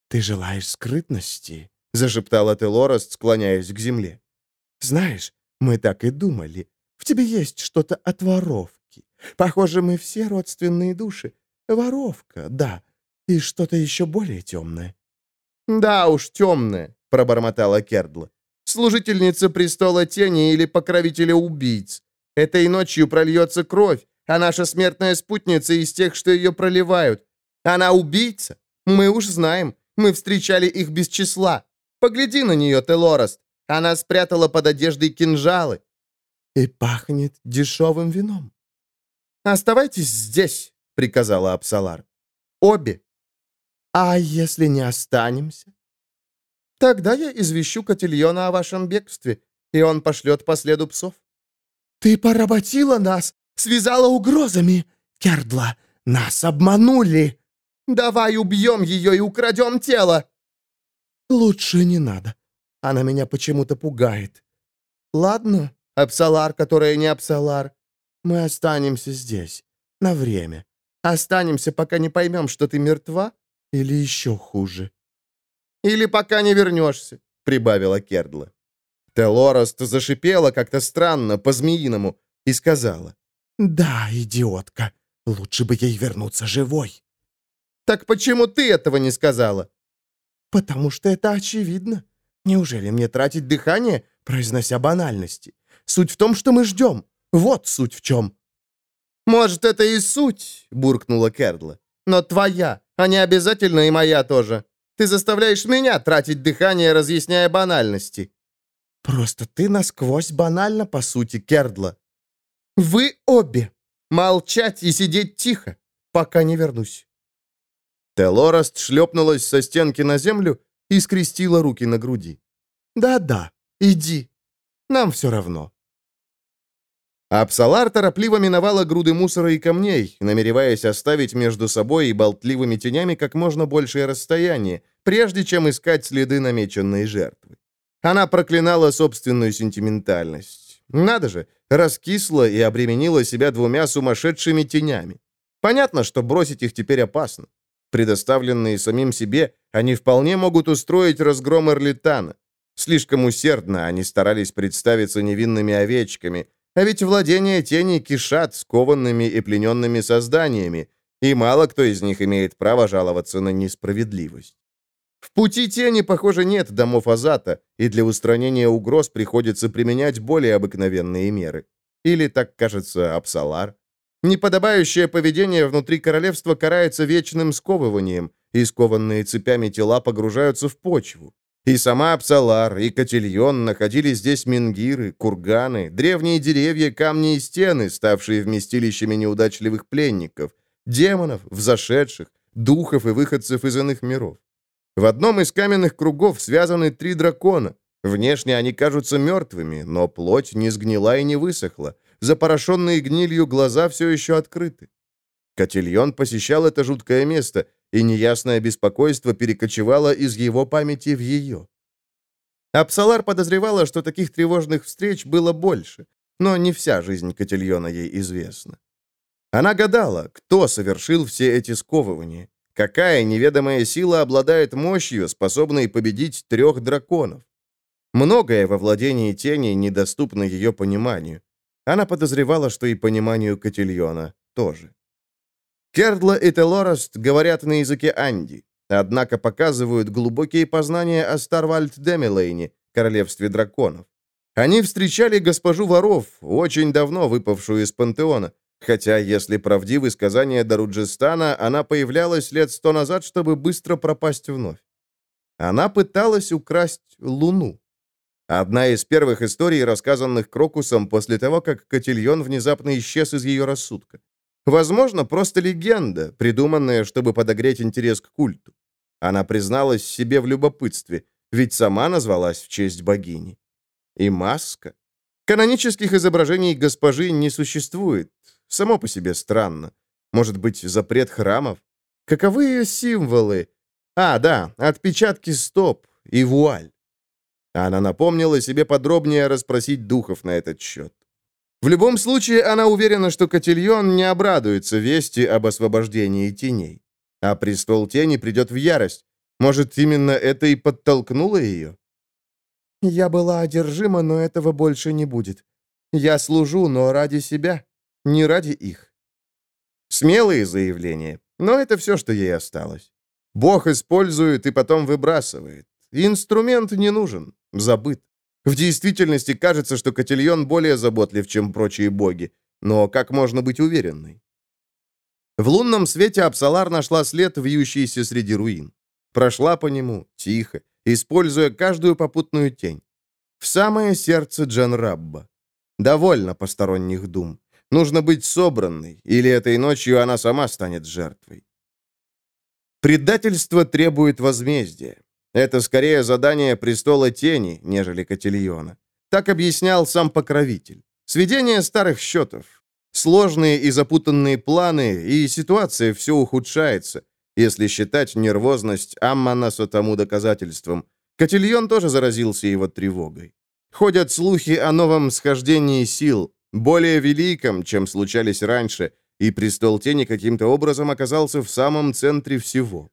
«Ты желаешь скрытности?» — зашептала Телорест, склоняясь к земле. «Знаешь, мы так и думали. В тебе есть что-то от воровки. Похоже, мы все родственные души. Воровка, да. И что-то еще более темное». «Да уж, темное», — пробормотала Кердла. «Служительница престола тени или покровителя убийц. Этой ночью прольется кровь, а наша смертная спутница из тех, что ее проливают. Она убийца? Мы уж знаем. Мы встречали их без числа. Погляди на нее, Телорост. Она спрятала под одеждой кинжалы. И пахнет дешевым вином. «Оставайтесь здесь», — приказала Апсалар. «Обе». «А если не останемся?» «Тогда я извещу Котильона о вашем бегстве, и он пошлет по следу псов». «Ты поработила нас, связала угрозами. Кердла, нас обманули». «Давай убьем ее и украдем тело». «Лучше не надо. Она меня почему-то пугает. Ладно, Апсалар, которая не Апсалар, мы останемся здесь. На время. Останемся, пока не поймем, что ты мертва, или еще хуже. Или пока не вернешься, прибавила Кердла. Телорост зашипела как-то странно, по-змеиному, и сказала. «Да, идиотка, лучше бы ей вернуться живой». «Так почему ты этого не сказала?» «Потому что это очевидно. Неужели мне тратить дыхание, произнося банальности. Суть в том, что мы ждем. Вот суть в чем». «Может, это и суть», — буркнула Кердла. «Но твоя, а не обязательно и моя тоже. Ты заставляешь меня тратить дыхание, разъясняя банальности». «Просто ты насквозь банально, по сути, Кердла. Вы обе. Молчать и сидеть тихо, пока не вернусь». Телораст шлепнулась со стенки на землю и скрестила руки на груди. «Да-да, иди. Нам все равно». Апсалар торопливо миновала груды мусора и камней, намереваясь оставить между собой и болтливыми тенями как можно большее расстояние, прежде чем искать следы намеченной жертвы. Она проклинала собственную сентиментальность. Надо же, раскисла и обременила себя двумя сумасшедшими тенями. Понятно, что бросить их теперь опасно. Предоставленные самим себе, они вполне могут устроить разгром Эрлитана. Слишком усердно они старались представиться невинными овечками – а ведь владения тени кишат скованными и плененными созданиями, и мало кто из них имеет право жаловаться на несправедливость. В пути тени, похоже, нет домов Азата, и для устранения угроз приходится применять более обыкновенные меры. Или, так кажется, Апсалар. Неподобающее поведение внутри королевства карается вечным сковыванием, и скованные цепями тела погружаются в почву. И сама Апсалар, и Котельон находили здесь мингиры, курганы, древние деревья, камни и стены, ставшие вместилищами неудачливых пленников, демонов, взошедших, духов и выходцев из иных миров. В одном из каменных кругов связаны три дракона. Внешне они кажутся мертвыми, но плоть не сгнила и не высохла. Запорошенные гнилью глаза все еще открыты. Котельон посещал это жуткое место, и неясное беспокойство перекочевало из его памяти в ее. Апсалар подозревала, что таких тревожных встреч было больше, но не вся жизнь Котельона ей известна. Она гадала, кто совершил все эти сковывания, какая неведомая сила обладает мощью, способной победить трех драконов. Многое во владении тени недоступно ее пониманию. Она подозревала, что и пониманию Котельона тоже. Кердла и Телораст говорят на языке Анди, однако показывают глубокие познания о Старвальд Демилейне, королевстве драконов. Они встречали госпожу воров, очень давно выпавшую из пантеона, хотя, если правдивы сказания Даруджистана, она появлялась лет сто назад, чтобы быстро пропасть вновь. Она пыталась украсть луну. Одна из первых историй, рассказанных Крокусом после того, как Котильон внезапно исчез из ее рассудка. Возможно, просто легенда, придуманная, чтобы подогреть интерес к культу. Она призналась себе в любопытстве, ведь сама назвалась в честь богини. И маска. Канонических изображений госпожи не существует. Само по себе странно. Может быть, запрет храмов? Каковы ее символы? А, да, отпечатки стоп и вуаль. Она напомнила себе подробнее расспросить духов на этот счет. В любом случае, она уверена, что Котильон не обрадуется вести об освобождении теней. А престол тени придет в ярость. Может, именно это и подтолкнуло ее? Я была одержима, но этого больше не будет. Я служу, но ради себя, не ради их. Смелые заявления, но это все, что ей осталось. Бог использует и потом выбрасывает. Инструмент не нужен, забыт. В действительности кажется, что Котельон более заботлив, чем прочие боги. Но как можно быть уверенной? В лунном свете Апсалар нашла след, вьющийся среди руин. Прошла по нему, тихо, используя каждую попутную тень. В самое сердце Джанрабба. Довольно посторонних дум. Нужно быть собранной, или этой ночью она сама станет жертвой. Предательство требует возмездия. Это скорее задание престола тени, нежели Котильона. Так объяснял сам покровитель. Сведение старых счетов. Сложные и запутанные планы, и ситуация все ухудшается, если считать нервозность Амманаса тому доказательством. Котильон тоже заразился его тревогой. Ходят слухи о новом схождении сил, более великом, чем случались раньше, и престол тени каким-то образом оказался в самом центре всего.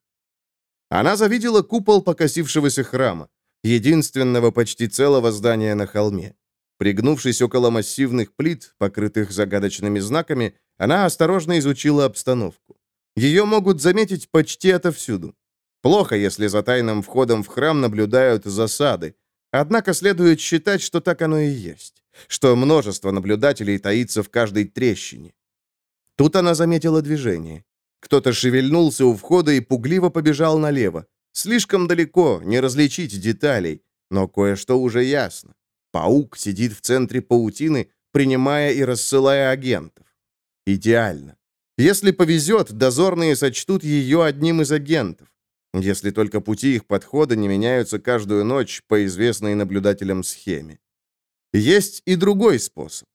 Она завидела купол покосившегося храма, единственного почти целого здания на холме. Пригнувшись около массивных плит, покрытых загадочными знаками, она осторожно изучила обстановку. Ее могут заметить почти отовсюду. Плохо, если за тайным входом в храм наблюдают засады. Однако следует считать, что так оно и есть, что множество наблюдателей таится в каждой трещине. Тут она заметила движение. Кто-то шевельнулся у входа и пугливо побежал налево. Слишком далеко, не различить деталей, но кое-что уже ясно. Паук сидит в центре паутины, принимая и рассылая агентов. Идеально. Если повезет, дозорные сочтут ее одним из агентов. Если только пути их подхода не меняются каждую ночь по известной наблюдателям схеме. Есть и другой способ.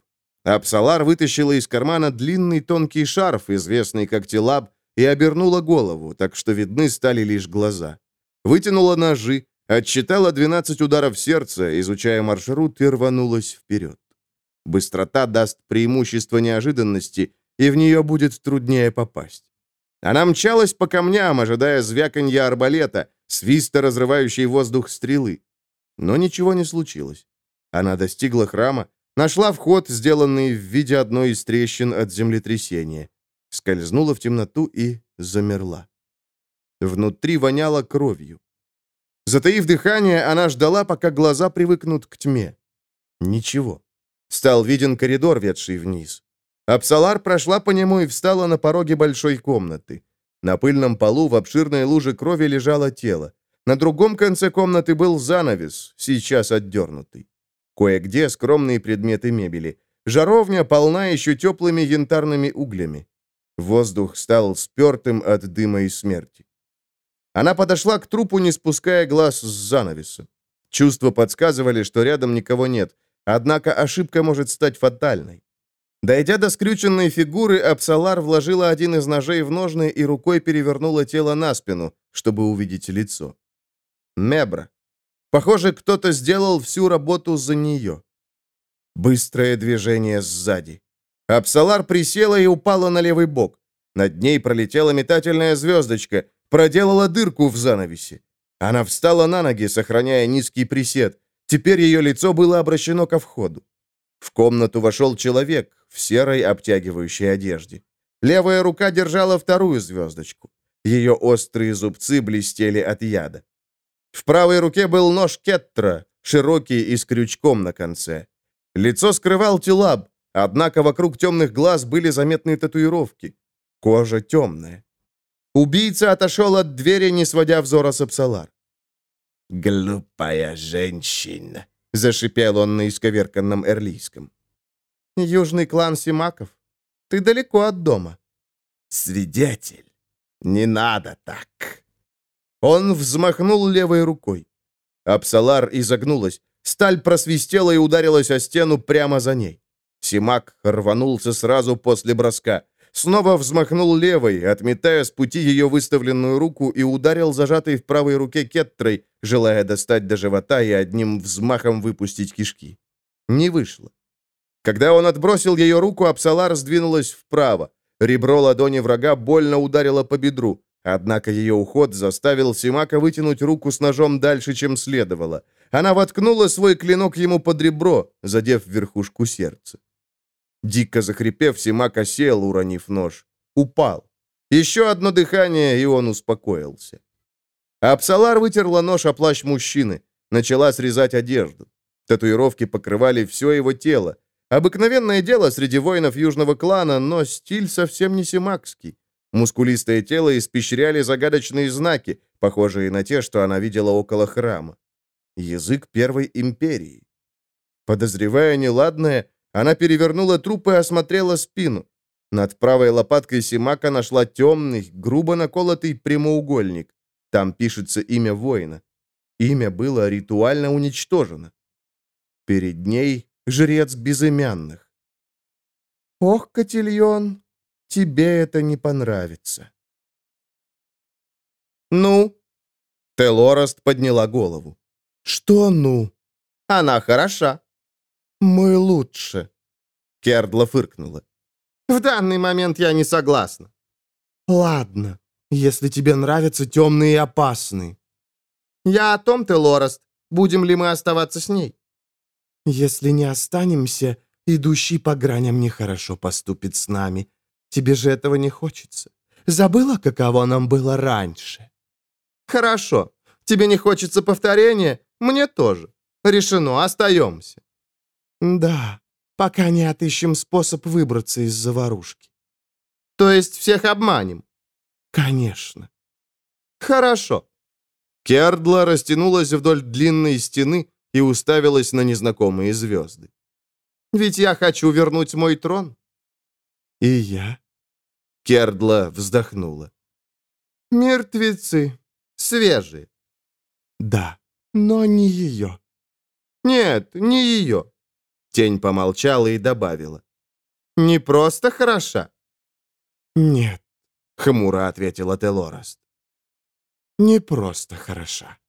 Апсалар вытащила из кармана длинный тонкий шарф, известный как телаб, и обернула голову, так что видны стали лишь глаза. Вытянула ножи, отсчитала 12 ударов сердца, изучая маршрут, и рванулась вперед. Быстрота даст преимущество неожиданности, и в нее будет труднее попасть. Она мчалась по камням, ожидая звяканья арбалета, свиста разрывающей воздух стрелы. Но ничего не случилось. Она достигла храма, нашла вход, сделанный в виде одной из трещин от землетрясения, скользнула в темноту и замерла. Внутри воняло кровью. Затаив дыхание, она ждала, пока глаза привыкнут к тьме. Ничего. Стал виден коридор, ведший вниз. Апсалар прошла по нему и встала на пороге большой комнаты. На пыльном полу в обширной луже крови лежало тело. На другом конце комнаты был занавес, сейчас отдернутый. Кое-где скромные предметы мебели. Жаровня полна еще теплыми янтарными углями. Воздух стал спертым от дыма и смерти. Она подошла к трупу, не спуская глаз с занавеса. Чувства подсказывали, что рядом никого нет, однако ошибка может стать фатальной. Дойдя до скрюченной фигуры, Апсалар вложила один из ножей в ножны и рукой перевернула тело на спину, чтобы увидеть лицо. Мебра. Похоже, кто-то сделал всю работу за нее. Быстрое движение сзади. Апсалар присела и упала на левый бок. Над ней пролетела метательная звездочка, проделала дырку в занавесе. Она встала на ноги, сохраняя низкий присед. Теперь ее лицо было обращено ко входу. В комнату вошел человек в серой обтягивающей одежде. Левая рука держала вторую звездочку. Ее острые зубцы блестели от яда. В правой руке был нож Кеттра, широкий и с крючком на конце. Лицо скрывал тюлаб, однако вокруг темных глаз были заметны татуировки. Кожа темная. Убийца отошел от двери, не сводя взора с Апсалар. «Глупая женщина!» — зашипел он на исковерканном эрлийском. «Южный клан Симаков. Ты далеко от дома». «Свидетель, не надо так». Он взмахнул левой рукой. Апсалар изогнулась. Сталь просвистела и ударилась о стену прямо за ней. Симак рванулся сразу после броска. Снова взмахнул левой, отметая с пути ее выставленную руку и ударил зажатой в правой руке кеттрой, желая достать до живота и одним взмахом выпустить кишки. Не вышло. Когда он отбросил ее руку, Апсалар сдвинулась вправо. Ребро ладони врага больно ударило по бедру. Однако ее уход заставил Симака вытянуть руку с ножом дальше, чем следовало. Она воткнула свой клинок ему под ребро, задев верхушку сердца. Дико захрипев, Симака сел, уронив нож. Упал. Еще одно дыхание, и он успокоился. Апсалар вытерла нож о плащ мужчины. Начала срезать одежду. Татуировки покрывали все его тело. Обыкновенное дело среди воинов южного клана, но стиль совсем не симакский. Мускулистое тело испещряли загадочные знаки, похожие на те, что она видела около храма. Язык Первой Империи. Подозревая неладное, она перевернула труп и осмотрела спину. Над правой лопаткой Симака нашла темный, грубо наколотый прямоугольник. Там пишется имя воина. Имя было ритуально уничтожено. Перед ней жрец безымянных. «Ох, Котильон, тебе это не понравится». «Ну?» Телорост подняла голову. «Что «ну»?» «Она хороша». «Мы лучше», — Кердла фыркнула. «В данный момент я не согласна». «Ладно, если тебе нравятся темные и опасные». «Я о том, ты, Лорест, будем ли мы оставаться с ней?» «Если не останемся, идущий по граням нехорошо поступит с нами. Тебе же этого не хочется. Забыла, каково нам было раньше?» «Хорошо. Тебе не хочется повторения? Мне тоже. Решено, остаемся». «Да, пока не отыщем способ выбраться из заварушки». «То есть всех обманем?» «Конечно». «Хорошо». Кердла растянулась вдоль длинной стены и уставилась на незнакомые звезды. «Ведь я хочу вернуть мой трон». «И я?» Кердла вздохнула. «Мертвецы. Свежие». «Да, но не ее». «Нет, не ее». Тень помолчала и добавила. «Не просто хороша?» «Нет», — хмуро ответила Телораст. «не просто хороша».